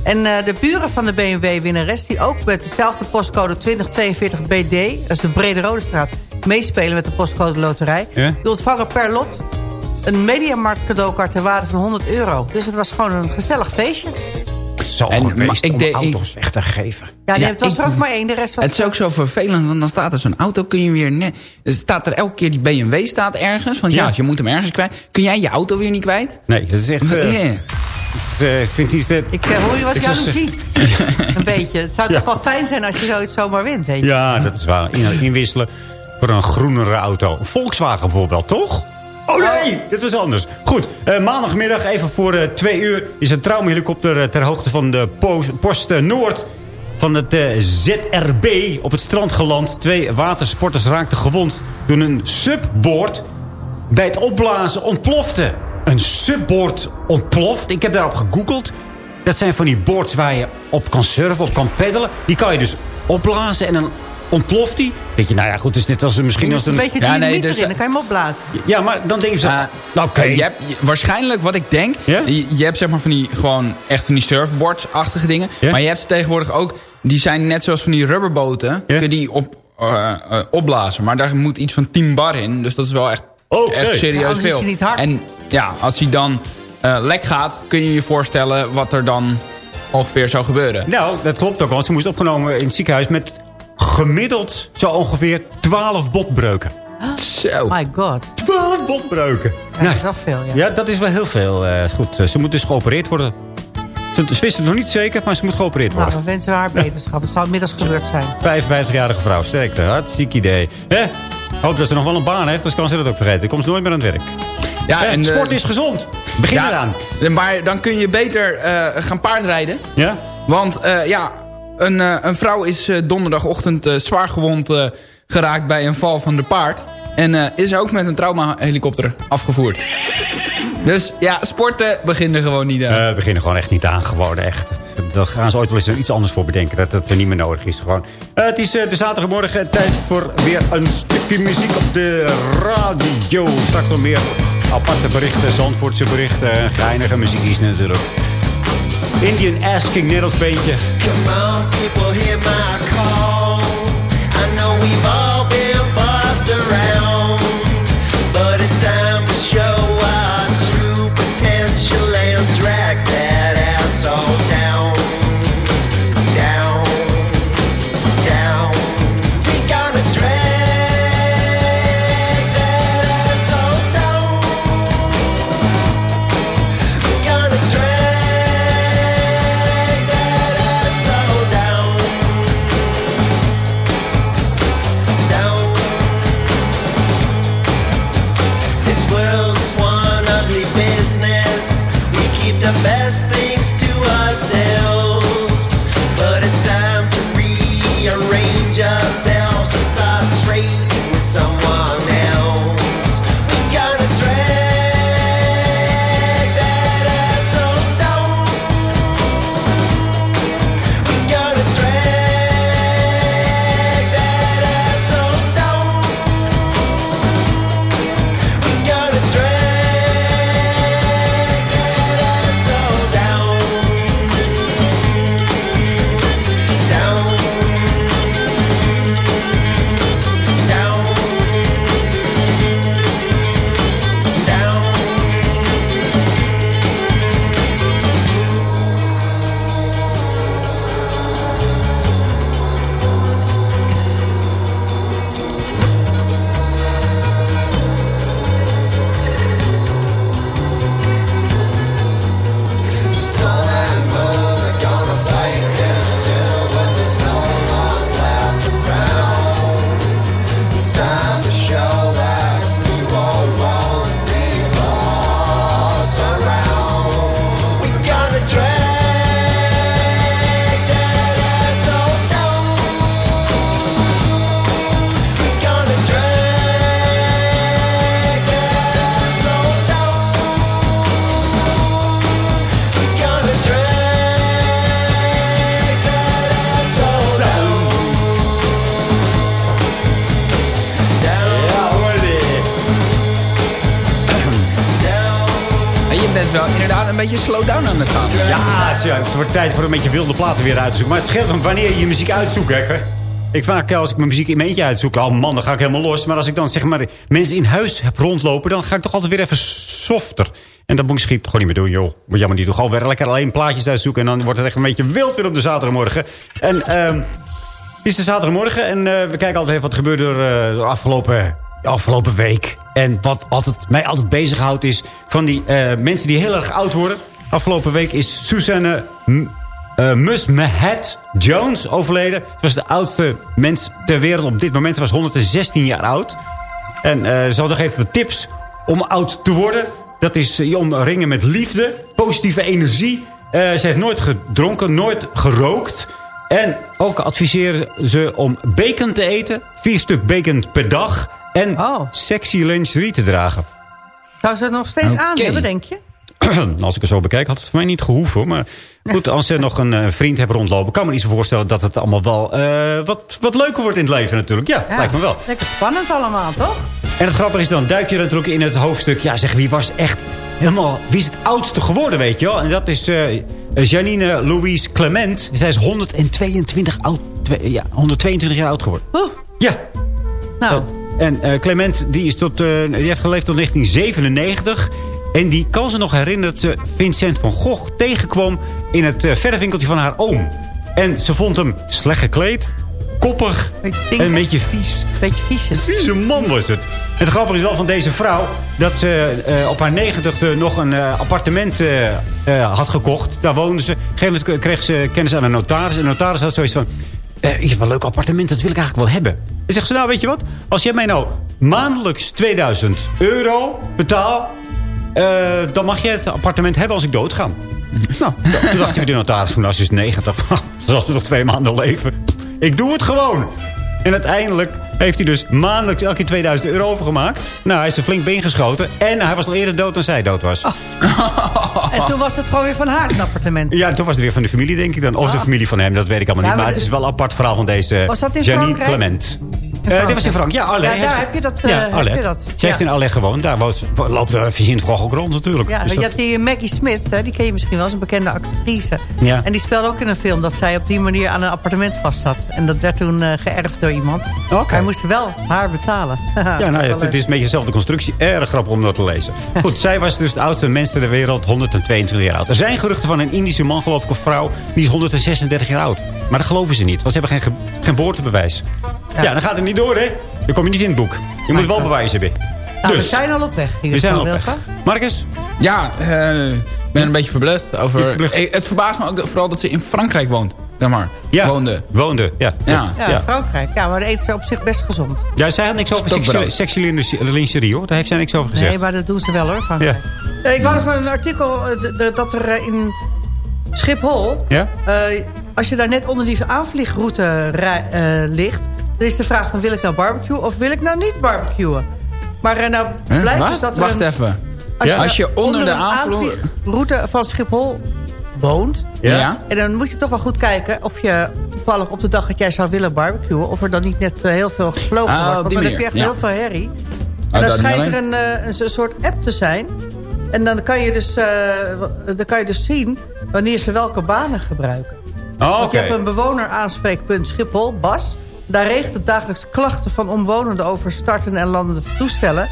En eh, de buren van de BMW-winnares... die ook met dezelfde postcode 2042 BD... dat is de Brede Rode Straat... meespelen met de postcode loterij... Ja? die ontvangen per lot een Mediamarkt cadeaukaart ter waarde van 100 euro. Dus het was gewoon een gezellig feestje. Zo En, geweest ik om deed- auto's weg te geven. Ja, die Ja, het was ik- er ook maar één. De rest was... Het is ook zo vervelend, want dan staat er zo'n auto, kun je weer net... Er staat er elke keer, die BMW staat ergens. Want ja, je moet hem ergens kwijt. Kun jij je auto weer niet kwijt? Nee, dat is echt... eh, eh, ik vind iets dat... Ik eh, hoor je wat Ik jaloezie. een beetje. Het zou Ja. toch wel fijn zijn als je zoiets zomaar wint. Ja, dat is waar. In- inwisselen. voor een groenere auto. Volkswagen bijvoorbeeld, toch? Oh nee, dit was anders. Goed, eh, maandagmiddag even voor eh, twee uur... is een traumahelikopter eh, ter hoogte van de post, Noord... van het ZRB op het strand geland. Twee watersporters raakten gewond door een subboard... bij het opblazen ontplofte. Een subboard ontploft. Ik heb daarop gegoogeld. Dat zijn van die boards waar je op kan surfen, op kan peddelen. Die kan je dus opblazen en dan ontploft die. Denk je, nou ja, goed, het is net als een- misschien als Een een... beetje Ja, nee, dus- erin, dan kan je hem opblazen. Ja, maar dan denk je zo... Uh, nou, oké. je hebt, je- waarschijnlijk, wat ik denk... Je, je hebt zeg maar van die, gewoon echt van die surfboards-achtige dingen. Maar je hebt ze tegenwoordig ook... Die zijn net zoals van die rubberboten. Kun je die op, eh, eh, opblazen. Maar daar moet iets van 10 bar in. Dus dat is wel echt, echt Ja, serieus anders is veel. hij niet hard. En ja, als hij dan eh, lek gaat... kun je je voorstellen wat er dan ongeveer zou gebeuren. Nou, dat klopt ook, want ze moest opgenomen in het ziekenhuis... met gemiddeld zo ongeveer 12 botbreuken. Zo. My god. 12 botbreuken. Ja, dat is wel veel, ja. Ja, dat is wel heel veel. eh, goed, eh, ze moet dus geopereerd worden. Ze, ze wisten het nog niet zeker, maar ze moet geopereerd Nou, worden. we wensen haar beterschap. Het zal inmiddels gebeurd zijn. 55-jarige vrouw, sterkte. Hartstikke idee. Hè? Hoop dat ze nog wel een baan heeft, anders kan ze dat ook vergeten. Dan komt ze nooit meer aan het werk. Ja, Eh, en, sport eh, is gezond. Begin ja, eraan. Maar dan kun je beter eh, gaan paardrijden. Ja? Want eh, ja, een, eh, een vrouw is eh, donderdagochtend eh, zwaar gewond geraakt bij een val van de paard. En is ook met een traumahelikopter afgevoerd. Dus ja, sporten beginnen gewoon niet aan. We beginnen gewoon echt niet aan geworden. Echt. Daar gaan ze ooit wel eens iets anders voor bedenken. Dat het niet meer nodig is. Gewoon. Het is de zaterdagmorgen tijd voor weer een stukje muziek op de radio. Straks nog meer aparte berichten, Zandvoortse berichten. Geinige muziek is natuurlijk. Indian Asking, net als. Come on, people, hear my call. I know we've all een beetje wilde platen weer uit te zoeken. Maar het scheelt van wanneer je je muziek uitzoekt, hè. Ik vaak als ik mijn muziek in mijn eentje uitzoek, oh man, dan ga ik helemaal los. Maar als ik dan zeg maar mensen in huis heb rondlopen, dan ga ik toch altijd weer even softer. En dat moet ik schiet gewoon niet meer doen, joh. Moet je maar niet doen. Gewoon weer lekker alleen plaatjes uitzoeken. En dan wordt het echt een beetje wild weer op de zaterdagmorgen. En ehm is de zaterdagmorgen en eh, we kijken altijd even wat er gebeurde door, eh, de afgelopen, de afgelopen week. En wat altijd, mij altijd bezighoudt is van die eh, mensen die heel erg oud worden. Afgelopen week is Suzanne Eh Mus Mahat Jones overleden. Ze was de oudste mens ter wereld op dit moment. Ze was 116 jaar oud. En eh, ze had nog even wat tips om oud te worden. Dat is eh, je omringen met liefde, positieve energie. Eh, ze heeft nooit gedronken, nooit gerookt. En ook adviseren ze om bacon te eten. Vier stuk bacon per dag. En sexy lingerie te dragen. Zou ze het nog steeds aan Oké. hebben, denk je? als ik het zo bekijk, had het voor mij niet gehoeven. Maar goed, als ze nog een eh, vriend hebben rondlopen... kan me niet zo voorstellen dat het allemaal wel eh, wat, wat leuker wordt in het leven natuurlijk. Ja, lijkt me wel. Lekker spannend allemaal, toch? En het grappige is dan, duik je natuurlijk in het hoofdstuk... ja, zeg, wie was echt helemaal... wie is het oudste geworden, weet je wel? En dat is eh, Janine Louise Clement. Zij is 122, oud, ja, 122 jaar oud geworden. Ja. Nou. En Clement die is tot, die heeft geleefd tot 1997. En die kan ze nog herinneren dat ze Vincent van Gogh tegenkwam... in het eh, verfwinkeltje van haar oom. En ze vond hem slecht gekleed, koppig en een beetje vies. Beetje viesjes. Vieze man was het. En het grappige is wel van deze vrouw... dat ze eh, op haar negentigste nog een eh, appartement had gekocht. Daar woonde ze. Op een gegeven moment kreeg ze kennis aan een notaris. En de notaris had zoiets van... eh, ik heb een leuk appartement, dat wil ik eigenlijk wel hebben. En zegt ze, nou weet je wat? Als jij mij nou maandelijks 2000 euro betaalt... eh, dan mag je het appartement hebben als ik doodga. nou, toen dacht hij de notaris, toen was is 90. Dan zal ze nog twee maanden leven. Ik doe het gewoon. En uiteindelijk heeft hij dus maandelijks elke keer 2000 euro overgemaakt. Nou, hij is er flink ingeschoten. En hij was al eerder dood dan zij dood was. En toen was het gewoon weer van haar, het appartement. Ja, toen was het weer van de familie, denk ik dan. Of de Ah. familie van hem, dat weet ik allemaal Ja, niet. Maar maar het is wel een apart verhaal van deze Was dat in Janine Frankrijk? Clement. Eh, dit was in Frankrijk, ja, Alais. Ja, daar heb je dat, eh, ja, heb je dat. Ze heeft in Alais gewoond. Daar woont, loopt de Vincent van Gogh ook rond natuurlijk. Ja, Dus je dat- hebt die Maggie Smith, hè, die ken je misschien wel, is een bekende actrice. Ja. En die speelde ook in een film dat zij op die manier aan een appartement vast zat. En dat werd toen eh, geërfd door iemand. Hij moest wel haar betalen. Ja, nou ja, het, is een beetje dezelfde constructie. Erg grappig om dat te lezen. Goed, zij was dus de oudste mens ter wereld, 122 jaar oud. Er zijn geruchten van een Indische man, geloof ik, of vrouw... die is 136 jaar oud. Maar dat geloven ze niet, want ze hebben geen, ge- geen geboortebewijs. Ja. dan gaat het niet door, hè? Dan kom je niet in het boek. Je moet het wel bewijzen hebben. Nou, we Dus, zijn al op weg. we zijn al op weg. Marcus? Ja, eh, ik ben een beetje verbluft over... verbluft. Eh, Het verbaast me ook vooral dat ze in Frankrijk woont. Zeg maar. Ja, Woonde. woonde. Ja, Ja. klopt. Ja, Frankrijk. Ja, maar de eten ze op zich best gezond. Ja, zij had niks over Stokbrood. sexy lingerie, hoor. Daar heeft zij niks over gezegd. Nee, maar dat doen ze wel hoor, Frankrijk. Ja. Eh, ik wou nog een artikel eh, dat er eh, in Schiphol... Ja? eh, als je daar net onder die aanvliegroute rij- eh, ligt... dan is de vraag van wil ik nou barbecue of wil ik nou niet barbecuen? Maar eh, nou blijkt dus dat er Wacht een- even. Als, Als je onder de een aanvloer- aanvliegroute van Schiphol woont... Ja? En dan moet je toch wel goed kijken of je toevallig op de dag dat jij zou willen barbecuen... of er dan niet net eh, heel veel gevlogen Ah, wordt. Want dan heb je echt heel veel herrie. Oh, En dan schijnt er een, eh, een, een soort app te zijn. En dan kan je dus, eh, dan kan je dus zien wanneer ze welke banen gebruiken. Oh, Want je oké. hebt een bewoner-aanspreekpunt Schiphol, BAS. Daar regelt het dagelijks klachten van omwonenden over starten en landende toestellen.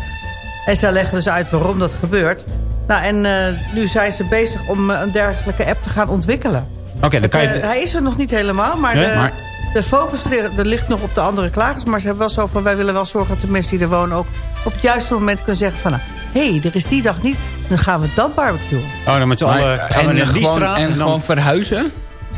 En zij leggen dus uit waarom dat gebeurt. Nou, en eh, nu zijn ze bezig om eh, een dergelijke app te gaan ontwikkelen. Oké, dan kan je... Het, eh, hij is er nog niet helemaal, maar, Nee? de, Maar- de focus ligt, er ligt nog op de andere klagers. Maar ze hebben wel zo van, wij willen wel zorgen dat de mensen die er wonen... ook op het juiste moment kunnen zeggen van... hé, hey, er is die dag niet, dan gaan we dan barbecuen. Oh, dan met z'n allen gaan we naar die gewoon, straat. en dan- gewoon verhuizen?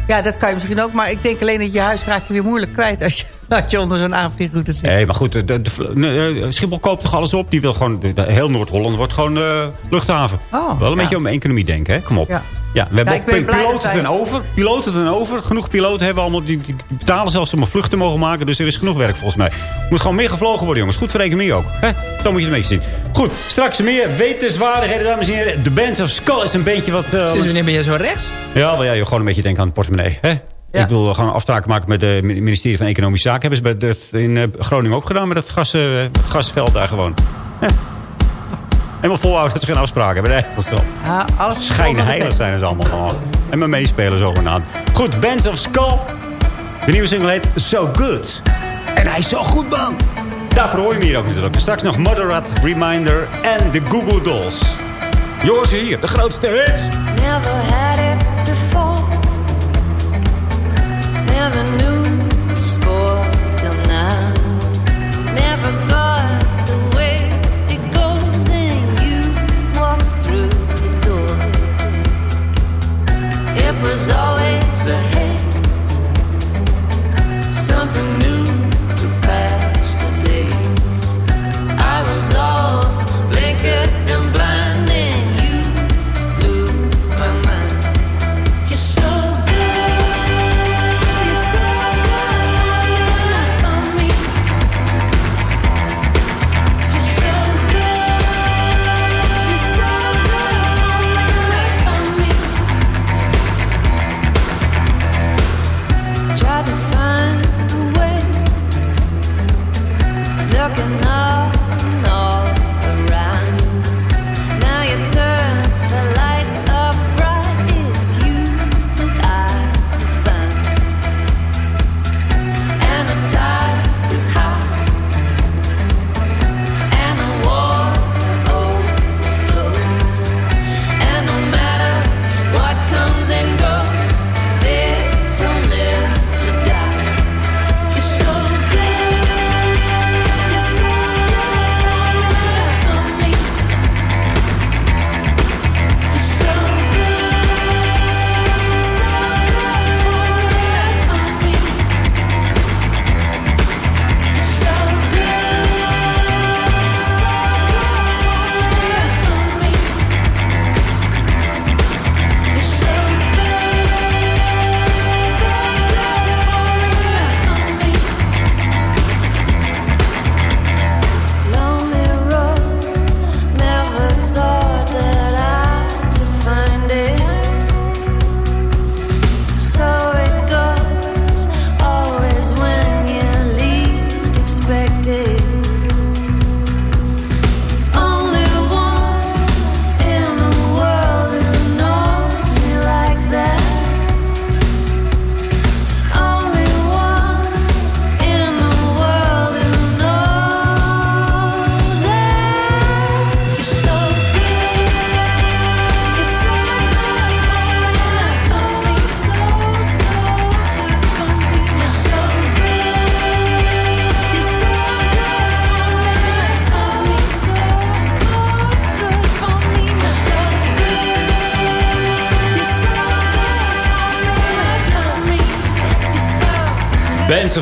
Ja, dat kan je misschien ook. Maar ik denk alleen dat je huis raak je weer moeilijk kwijt... als je, als je onder zo'n aanvliegroute zit. Nee, maar goed, de, de, de- Schiphol koopt toch alles op? Die wil gewoon, de- de- heel Noord-Holland wordt gewoon eh, luchthaven. Oh, wel een ja. beetje om economie denken, hè? Kom op. Ja. Ja, we hebben ook piloten dat ten over. Piloten ten over. Genoeg piloten hebben we allemaal. Die, die betalen zelfs om een vlucht te mogen maken. Dus er is genoeg werk volgens mij. Moet gewoon meer gevlogen worden, jongens. Goed voor de economie ook. Hè? Zo moet je het een beetje zien. Goed, straks meer wetenswaardigheden, dames en heren. The Bands of Skull is een beetje wat... Sinds wanneer ben je zo rechts? ja, wel, ja, je gewoon een beetje denken aan het portemonnee. Hè? Ik wil gewoon afspraken maken met het ministerie van Economische Zaken. Hebben ze bij de, in eh, Groningen ook gedaan met het gas, eh, het gasveld daar gewoon. Helemaal volhouden dat ze geen afspraken hebben. Nee, dat. Ja, alles Schijnheilig zijn ze allemaal. Oh. En maar meespelen zogenaamd. Goed, Bands of Skull. De nieuwe single heet So Good. En hij is zo goed, man. Daarvoor hoor je hem hier ook natuurlijk. Straks nog Moderate Reminder en de Google Dolls. Joors hier, de grootste hits. Never had it Never knew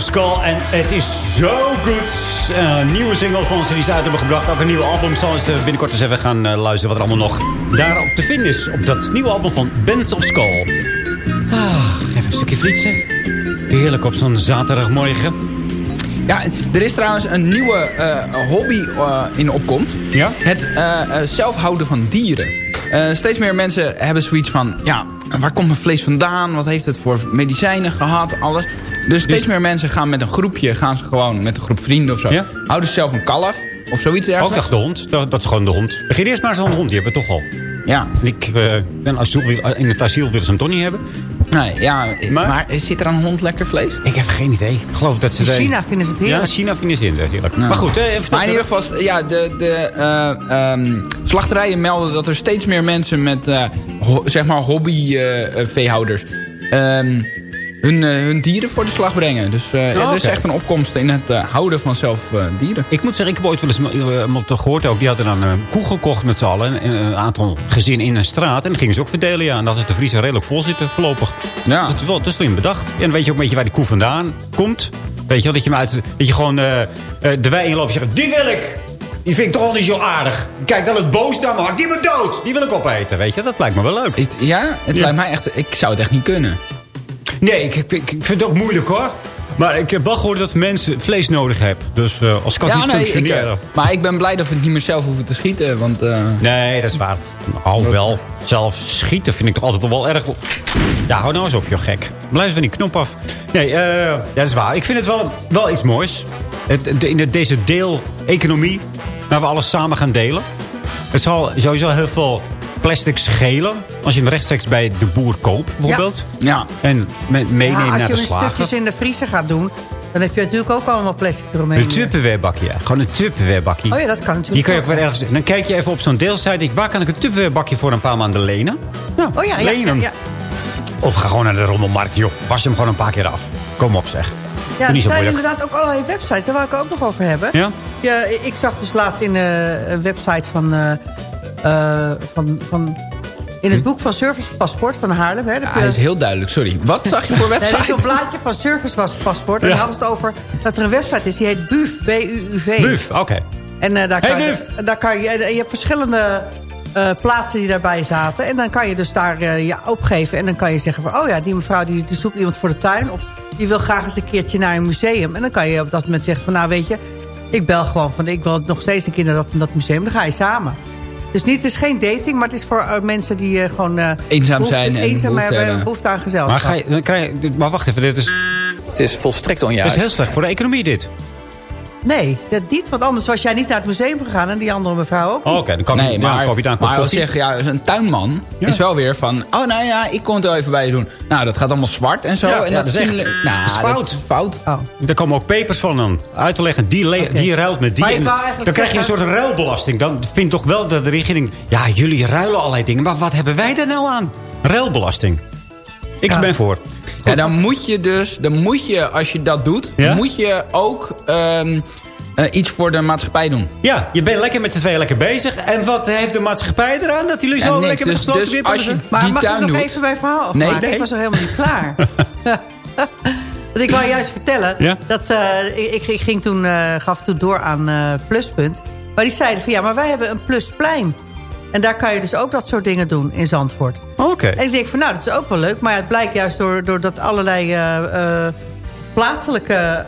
Skull. En het is zo goed. Eh, Een nieuwe single van ze die ze uit hebben gebracht. Ook een nieuw album. Zal eens binnenkort eens even gaan eh, luisteren wat er allemaal nog daarop te vinden is. Op dat nieuwe album van Bands of Skull. Ah, even een stukje frietsen. Heerlijk op zo'n zaterdagmorgen. Ja, er is trouwens een nieuwe eh, hobby in opkomst. Ja? Het eh, zelfhouden van dieren. Steeds meer mensen hebben zoiets van... Ja, waar komt mijn vlees vandaan? Wat heeft het voor medicijnen gehad? Alles. Dus steeds meer mensen gaan met een groepje... gaan ze gewoon met een groep vrienden of zo... Ja? houden ze zelf een kalf of zoiets Ook dergelijks. dacht de hond. Dat, dat is gewoon de hond. Begin eerst maar eens aan de hond. Die hebben we toch al. Ja. Ik eh, ben asiel, in het asiel willen ze hem toch niet hebben. Nee, ja, maar, zit er aan een hond lekker vlees? Ik heb geen idee. Ik geloof dat ze... In de- China vinden ze het heerlijk. Ja, China vinden ze het heerlijk. Nou. Maar goed, eh, even Maar in ieder geval, ja, de, de eh, ehm, slachterijen melden dat er steeds meer mensen met, eh, ho- zeg maar, hobby-veehouders... hun, eh, hun dieren voor de slag brengen. Dus Oh, er is echt een opkomst in het eh, houden van zelf eh, dieren. Ik moet zeggen, ik heb ooit wel eens iemand gehoord ook. Die hadden dan een koe gekocht met z'n allen. En een aantal gezinnen in een straat. En dan gingen ze ook verdelen. Ja. En dat is de vriezer redelijk vol zitten voorlopig. Ja. Dat is wel te slim bedacht. En dan weet je ook een beetje waar die koe vandaan komt. Weet je wel, dat je, hem uit, dat je gewoon de wei inloopt en zegt... Die wil ik! Die vind ik toch al niet zo aardig. Kijk dan het boos naar maakt. Die me dood! Die wil ik opeten. Weet je, dat lijkt me wel leuk. Ja, het Ja. lijkt mij echt... Ik zou het echt niet kunnen. Nee, ik, ik, ik vind het ook moeilijk hoor. Maar ik heb wel gehoord dat mensen vlees nodig hebben. Dus eh, als kan Ja, niet nee, functioneren. eh, maar ik ben blij dat we het niet meer zelf hoeven te schieten. Want eh, Nee, dat is waar. Al wel, zelf schieten vind ik toch altijd wel erg... Ja, hou nou eens op, joh, gek. Blijf van die knop af. Nee, dat is waar. Ik vind het wel, wel iets moois. In de, deze deel-economie, waar we alles samen gaan delen. Het zal sowieso heel veel plastic schelen. Als je hem rechtstreeks bij de boer koopt, bijvoorbeeld. ja. En me- meeneemt Ja, als naar je de slager. stukjes in de vriezer gaat doen... dan heb je natuurlijk ook allemaal plastic eromheen. Een tupperwarebakje, ja. Gewoon een tupperwarebakje. Oh ja, dat kan natuurlijk Die kan je ook weer ergens... Dan kijk je even op zo'n deelsite. Waar kan ik een tupperwarebakje voor een paar maanden lenen? Nou, Oh ja, ja, leen ja, hem. ja. Of ga gewoon naar de rommelmarkt, joh. Was hem gewoon een paar keer af. Kom op, zeg. Ja, er zijn inderdaad ook allerlei websites. Daar wou ik ook nog over hebben. Ja? Ja, ik zag dus laatst in eh, een website van... eh, eh, van, van in het boek van Service Paspoort van Haarlem. Hè, hij is heel duidelijk, sorry. Wat zag je voor Nee, er is website? zo'n blaadje van Service Paspoort. En Ja. daar hadden het over dat er een website is. Die heet BUV. B-U-U-V. Buf, oké. En eh, daar, Hey, kan je, en daar kan je... en je hebt verschillende eh, plaatsen die daarbij zaten. En dan kan je dus daar ja, opgeven. En dan kan je zeggen van... Oh ja, die mevrouw die, die zoekt iemand voor de tuin. Of die wil graag eens een keertje naar een museum. En dan kan je op dat moment zeggen van... Nou weet je, ik bel gewoon van... Ik wil nog steeds een keer naar dat, dat museum. Dan ga je samen. Dus niet, het is geen dating, maar het is voor eh, mensen die eh, gewoon... eh, Eenzaam behoefte- zijn en eenzaam behoefte hebben, behoefte aan gezelschap. Maar, ga je, dan krijg je, maar wacht even, dit is, Het is volstrekt onjuist. is heel slecht voor de economie, dit. Nee, dat niet. Want anders was jij niet naar het museum gegaan... en die andere mevrouw ook Oh. Oké, dan kan Nee, je, maar, ja, je kop maar als koffie. zeg, ja, een tuinman Ja. is wel weer van... Oh, nou ja, ik kom het wel even bij je doen. Nou, dat gaat allemaal zwart en zo. Ja, en ja, dat is echt- nou, dat is fout. Dat is fout. Oh. Daar komen ook papers van aan. Uit te leggen, die, die ruilt met die. En dan krijg je een soort ruilbelasting. Dan vind ik toch wel dat de regering... Ja, jullie ruilen allerlei dingen. Maar wat hebben wij daar nou aan? Ruilbelasting. Ik Ja. ben voor. Ja, dan moet je dus, dan moet je, als je dat doet, Ja? moet je ook ehm, eh, iets voor de maatschappij doen. Ja, je bent lekker met z'n tweeën lekker bezig. En wat heeft de maatschappij eraan? Dat jullie zo lekker met Dus- gesloten dus als je- zijn? Maar die mag ik nog doet. even mijn verhaal Nee, afmaken? nee. Ik was nog helemaal niet klaar. Want ik wou juist vertellen... Ja? dat eh, ik, ik ging toen, eh, gaf toen door aan eh, Pluspunt. Maar die zeiden van ja, maar wij hebben een plusplein. En daar kan je dus ook dat soort dingen doen in Zandvoort. Oké. En ik denk van nou, dat is ook wel leuk. Maar ja, het blijkt juist door, doordat allerlei eh, eh, plaatselijke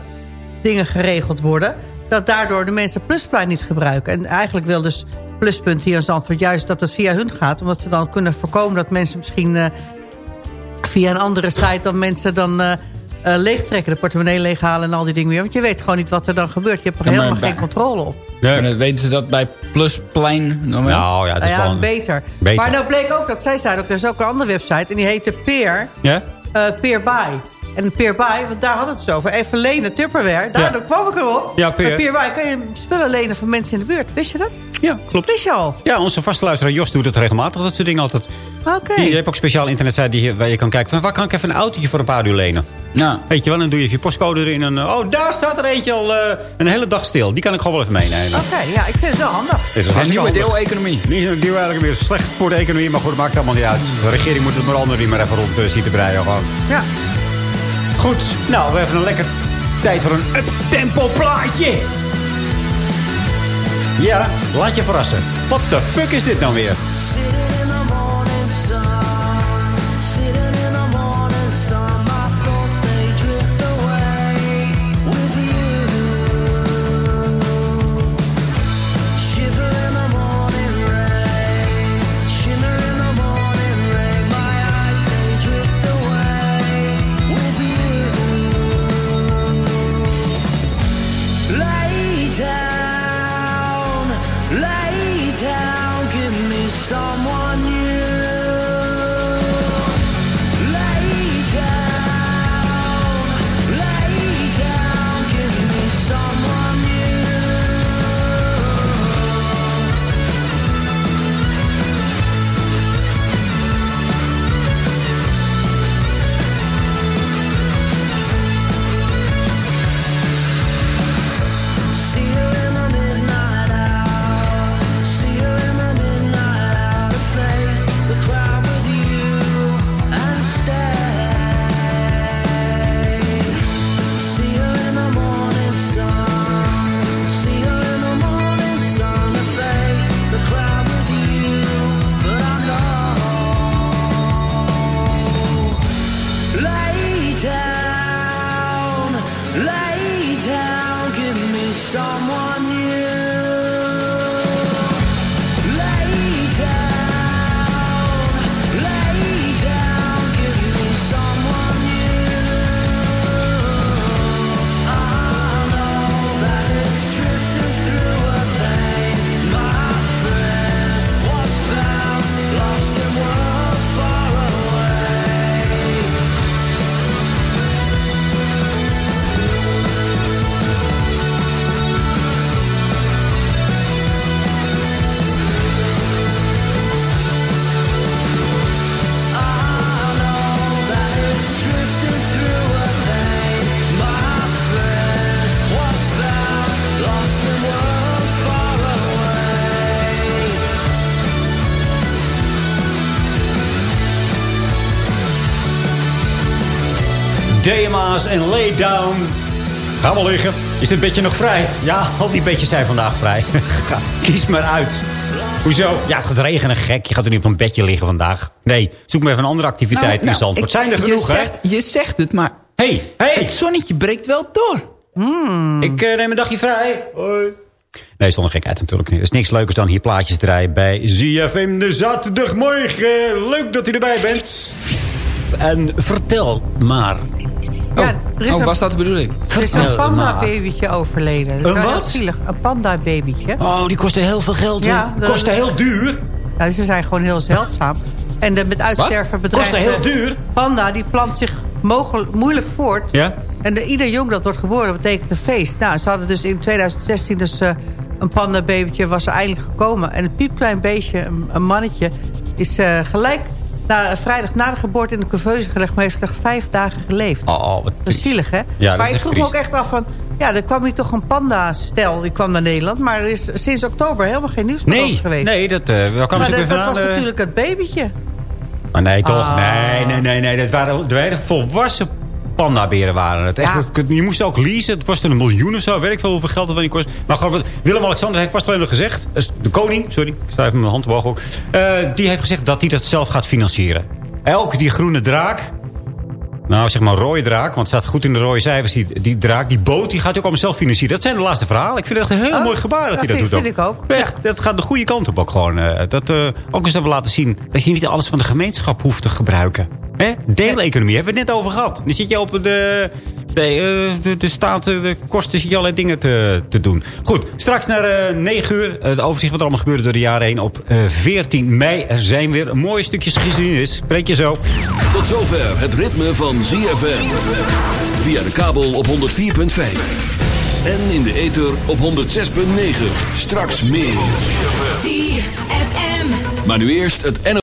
dingen geregeld worden... dat daardoor de mensen Plusplein niet gebruiken. En eigenlijk wil dus Pluspunt hier in Zandvoort juist dat het via hun gaat. Omdat ze dan kunnen voorkomen dat mensen misschien eh, via een andere site... dan mensen dan leegtrekken, de portemonnee leeghalen en al die dingen weer. Want je weet gewoon niet wat er dan gebeurt. Je hebt er Ja, helemaal bij- geen controle op. Maar dan weten ze dat bij Plusplein dan? Nou ja, dat is Nou ja, wel... een- beter. beter. Maar nou bleek ook dat zij zeiden ook, er is ook een andere website... en die heette Peer, Ja? eh Peer Buy. En Peer Buy, want daar hadden we het dus over. Even lenen, Tupperware. Daardoor kwam ik erop. Ja, Peer. Peer Buy kan je spullen lenen van mensen in de buurt. Wist je dat? Ja, klopt. Wist je al? Ja, onze vaste luisteraar Jos doet het regelmatig. Dat soort dingen altijd. Oké. Je hebt ook speciaal internetsite die, waar je kan kijken... Van, waar kan ik even een autootje voor een paar uur lenen? Ja. Weet je wel, dan doe je je postcode erin. En, eh, oh, daar staat er eentje al eh, een hele dag stil. Die kan ik gewoon wel even meenemen. Oké, ja, ik vind het wel handig. Dit is Een nieuwe deeleconomie. Niet een nieuwe eigenlijk weer slecht voor de economie. Maar goed, dat maakt allemaal niet uit. De regering moet het maar andere niet meer even rond eh, zien te breien. Gewoon. Ja. Goed, nou, we hebben een lekker Tijd voor een up-tempo plaatje. Ja, laat je verrassen. Wat de fuck is dit nou weer? Someone en Lay Down. Ga wel liggen. Is dit bedje nog vrij? Ja, al die bedjes zijn vandaag vrij. Kies maar uit. Hoezo? Ja, het gaat regenen gek. Je gaat er niet op een bedje liggen vandaag. Nee, zoek maar even een andere activiteit in Zandvoort. Nou, Zijn er genoeg, je hè? zegt, Je zegt het, maar hey, hey. het zonnetje breekt wel door. Ik eh, neem een dagje vrij. Hoi. Nee, zonder gekheid natuurlijk niet. Er is niks leukers dan hier plaatjes draaien bij ZFM de zaterdagmorgen. Leuk dat u erbij bent. En vertel maar. Ja, er is oh, een- was dat de bedoeling? Er is een panda-babytje overleden. Dat is Een wat? zielig. Een panda-babytje. Oh, die kostte heel veel geld. Ja, de- kostte heel duur. Ja, ze zijn gewoon heel zeldzaam. En de met uitsterven bedreigde Kostte heel duur. panda... die plant zich mogelijk, moeilijk voort. Ja? En de, ieder jong dat wordt geboren betekent een feest. Nou, ze hadden dus in 2016 dus, eh, een panda-babytje was er eindelijk gekomen. En het piepklein beestje, een, een mannetje... is eh, gelijk na, vrijdag na de geboorte in de couveuse gelegd... maar heeft slechts vijf dagen geleefd. Oh, wat Dat is zielig, hè? Ja, maar ik vroeg me ook triest. echt af van... Ja, er kwam hier toch een panda-stel. Die kwam naar Nederland. Maar er is sinds oktober helemaal geen nieuws meer Nee, geweest. nee, dat, eh waar kwam maar dat, dat was eh? natuurlijk het babytje. Maar nee, toch? Ah. Nee, nee, nee, nee. Dat waren, dat waren volwassen pandaberen waren het. Echt, Ja. je moest ook leasen. Het kostte een miljoen of zo. Weet ik veel hoeveel geld dat wel niet kost. Maar Willem-Alexander heeft pas alleen nog gezegd... eh, De koning, sorry. Ik sta even mijn hand omhoog ook. eh, die heeft gezegd dat hij dat zelf gaat financieren. Elke die groene draak... Nou, zeg maar rode draak, want het staat goed in de rode cijfers. Die, die draak, die boot, die gaat ook allemaal zelf financieren. Dat zijn de laatste verhalen. Ik vind het echt een heel Oh, mooi gebaar dat dat hij dat vind- doet. vind ik ook. Echt, dat gaat de goede kant op ook gewoon. eh, dat, eh, ook eens even laten zien dat je niet alles van de gemeenschap hoeft te gebruiken. Deeleconomie hebben we het net over gehad. Dan zit je op de, de, eh, de, de staat, eh, de kosten, je allerlei dingen te, te doen. Goed, straks naar eh 9 uur. eh, het overzicht wat er allemaal gebeurde door de jaren heen. Op eh 14 mei er zijn weer mooie stukjes geschiedenis. Spreek je zo. Tot zover het ritme van ZFM. Via de kabel op 104.5. En in de ether op 106.9. Straks meer. ZFM. Maar nu eerst het N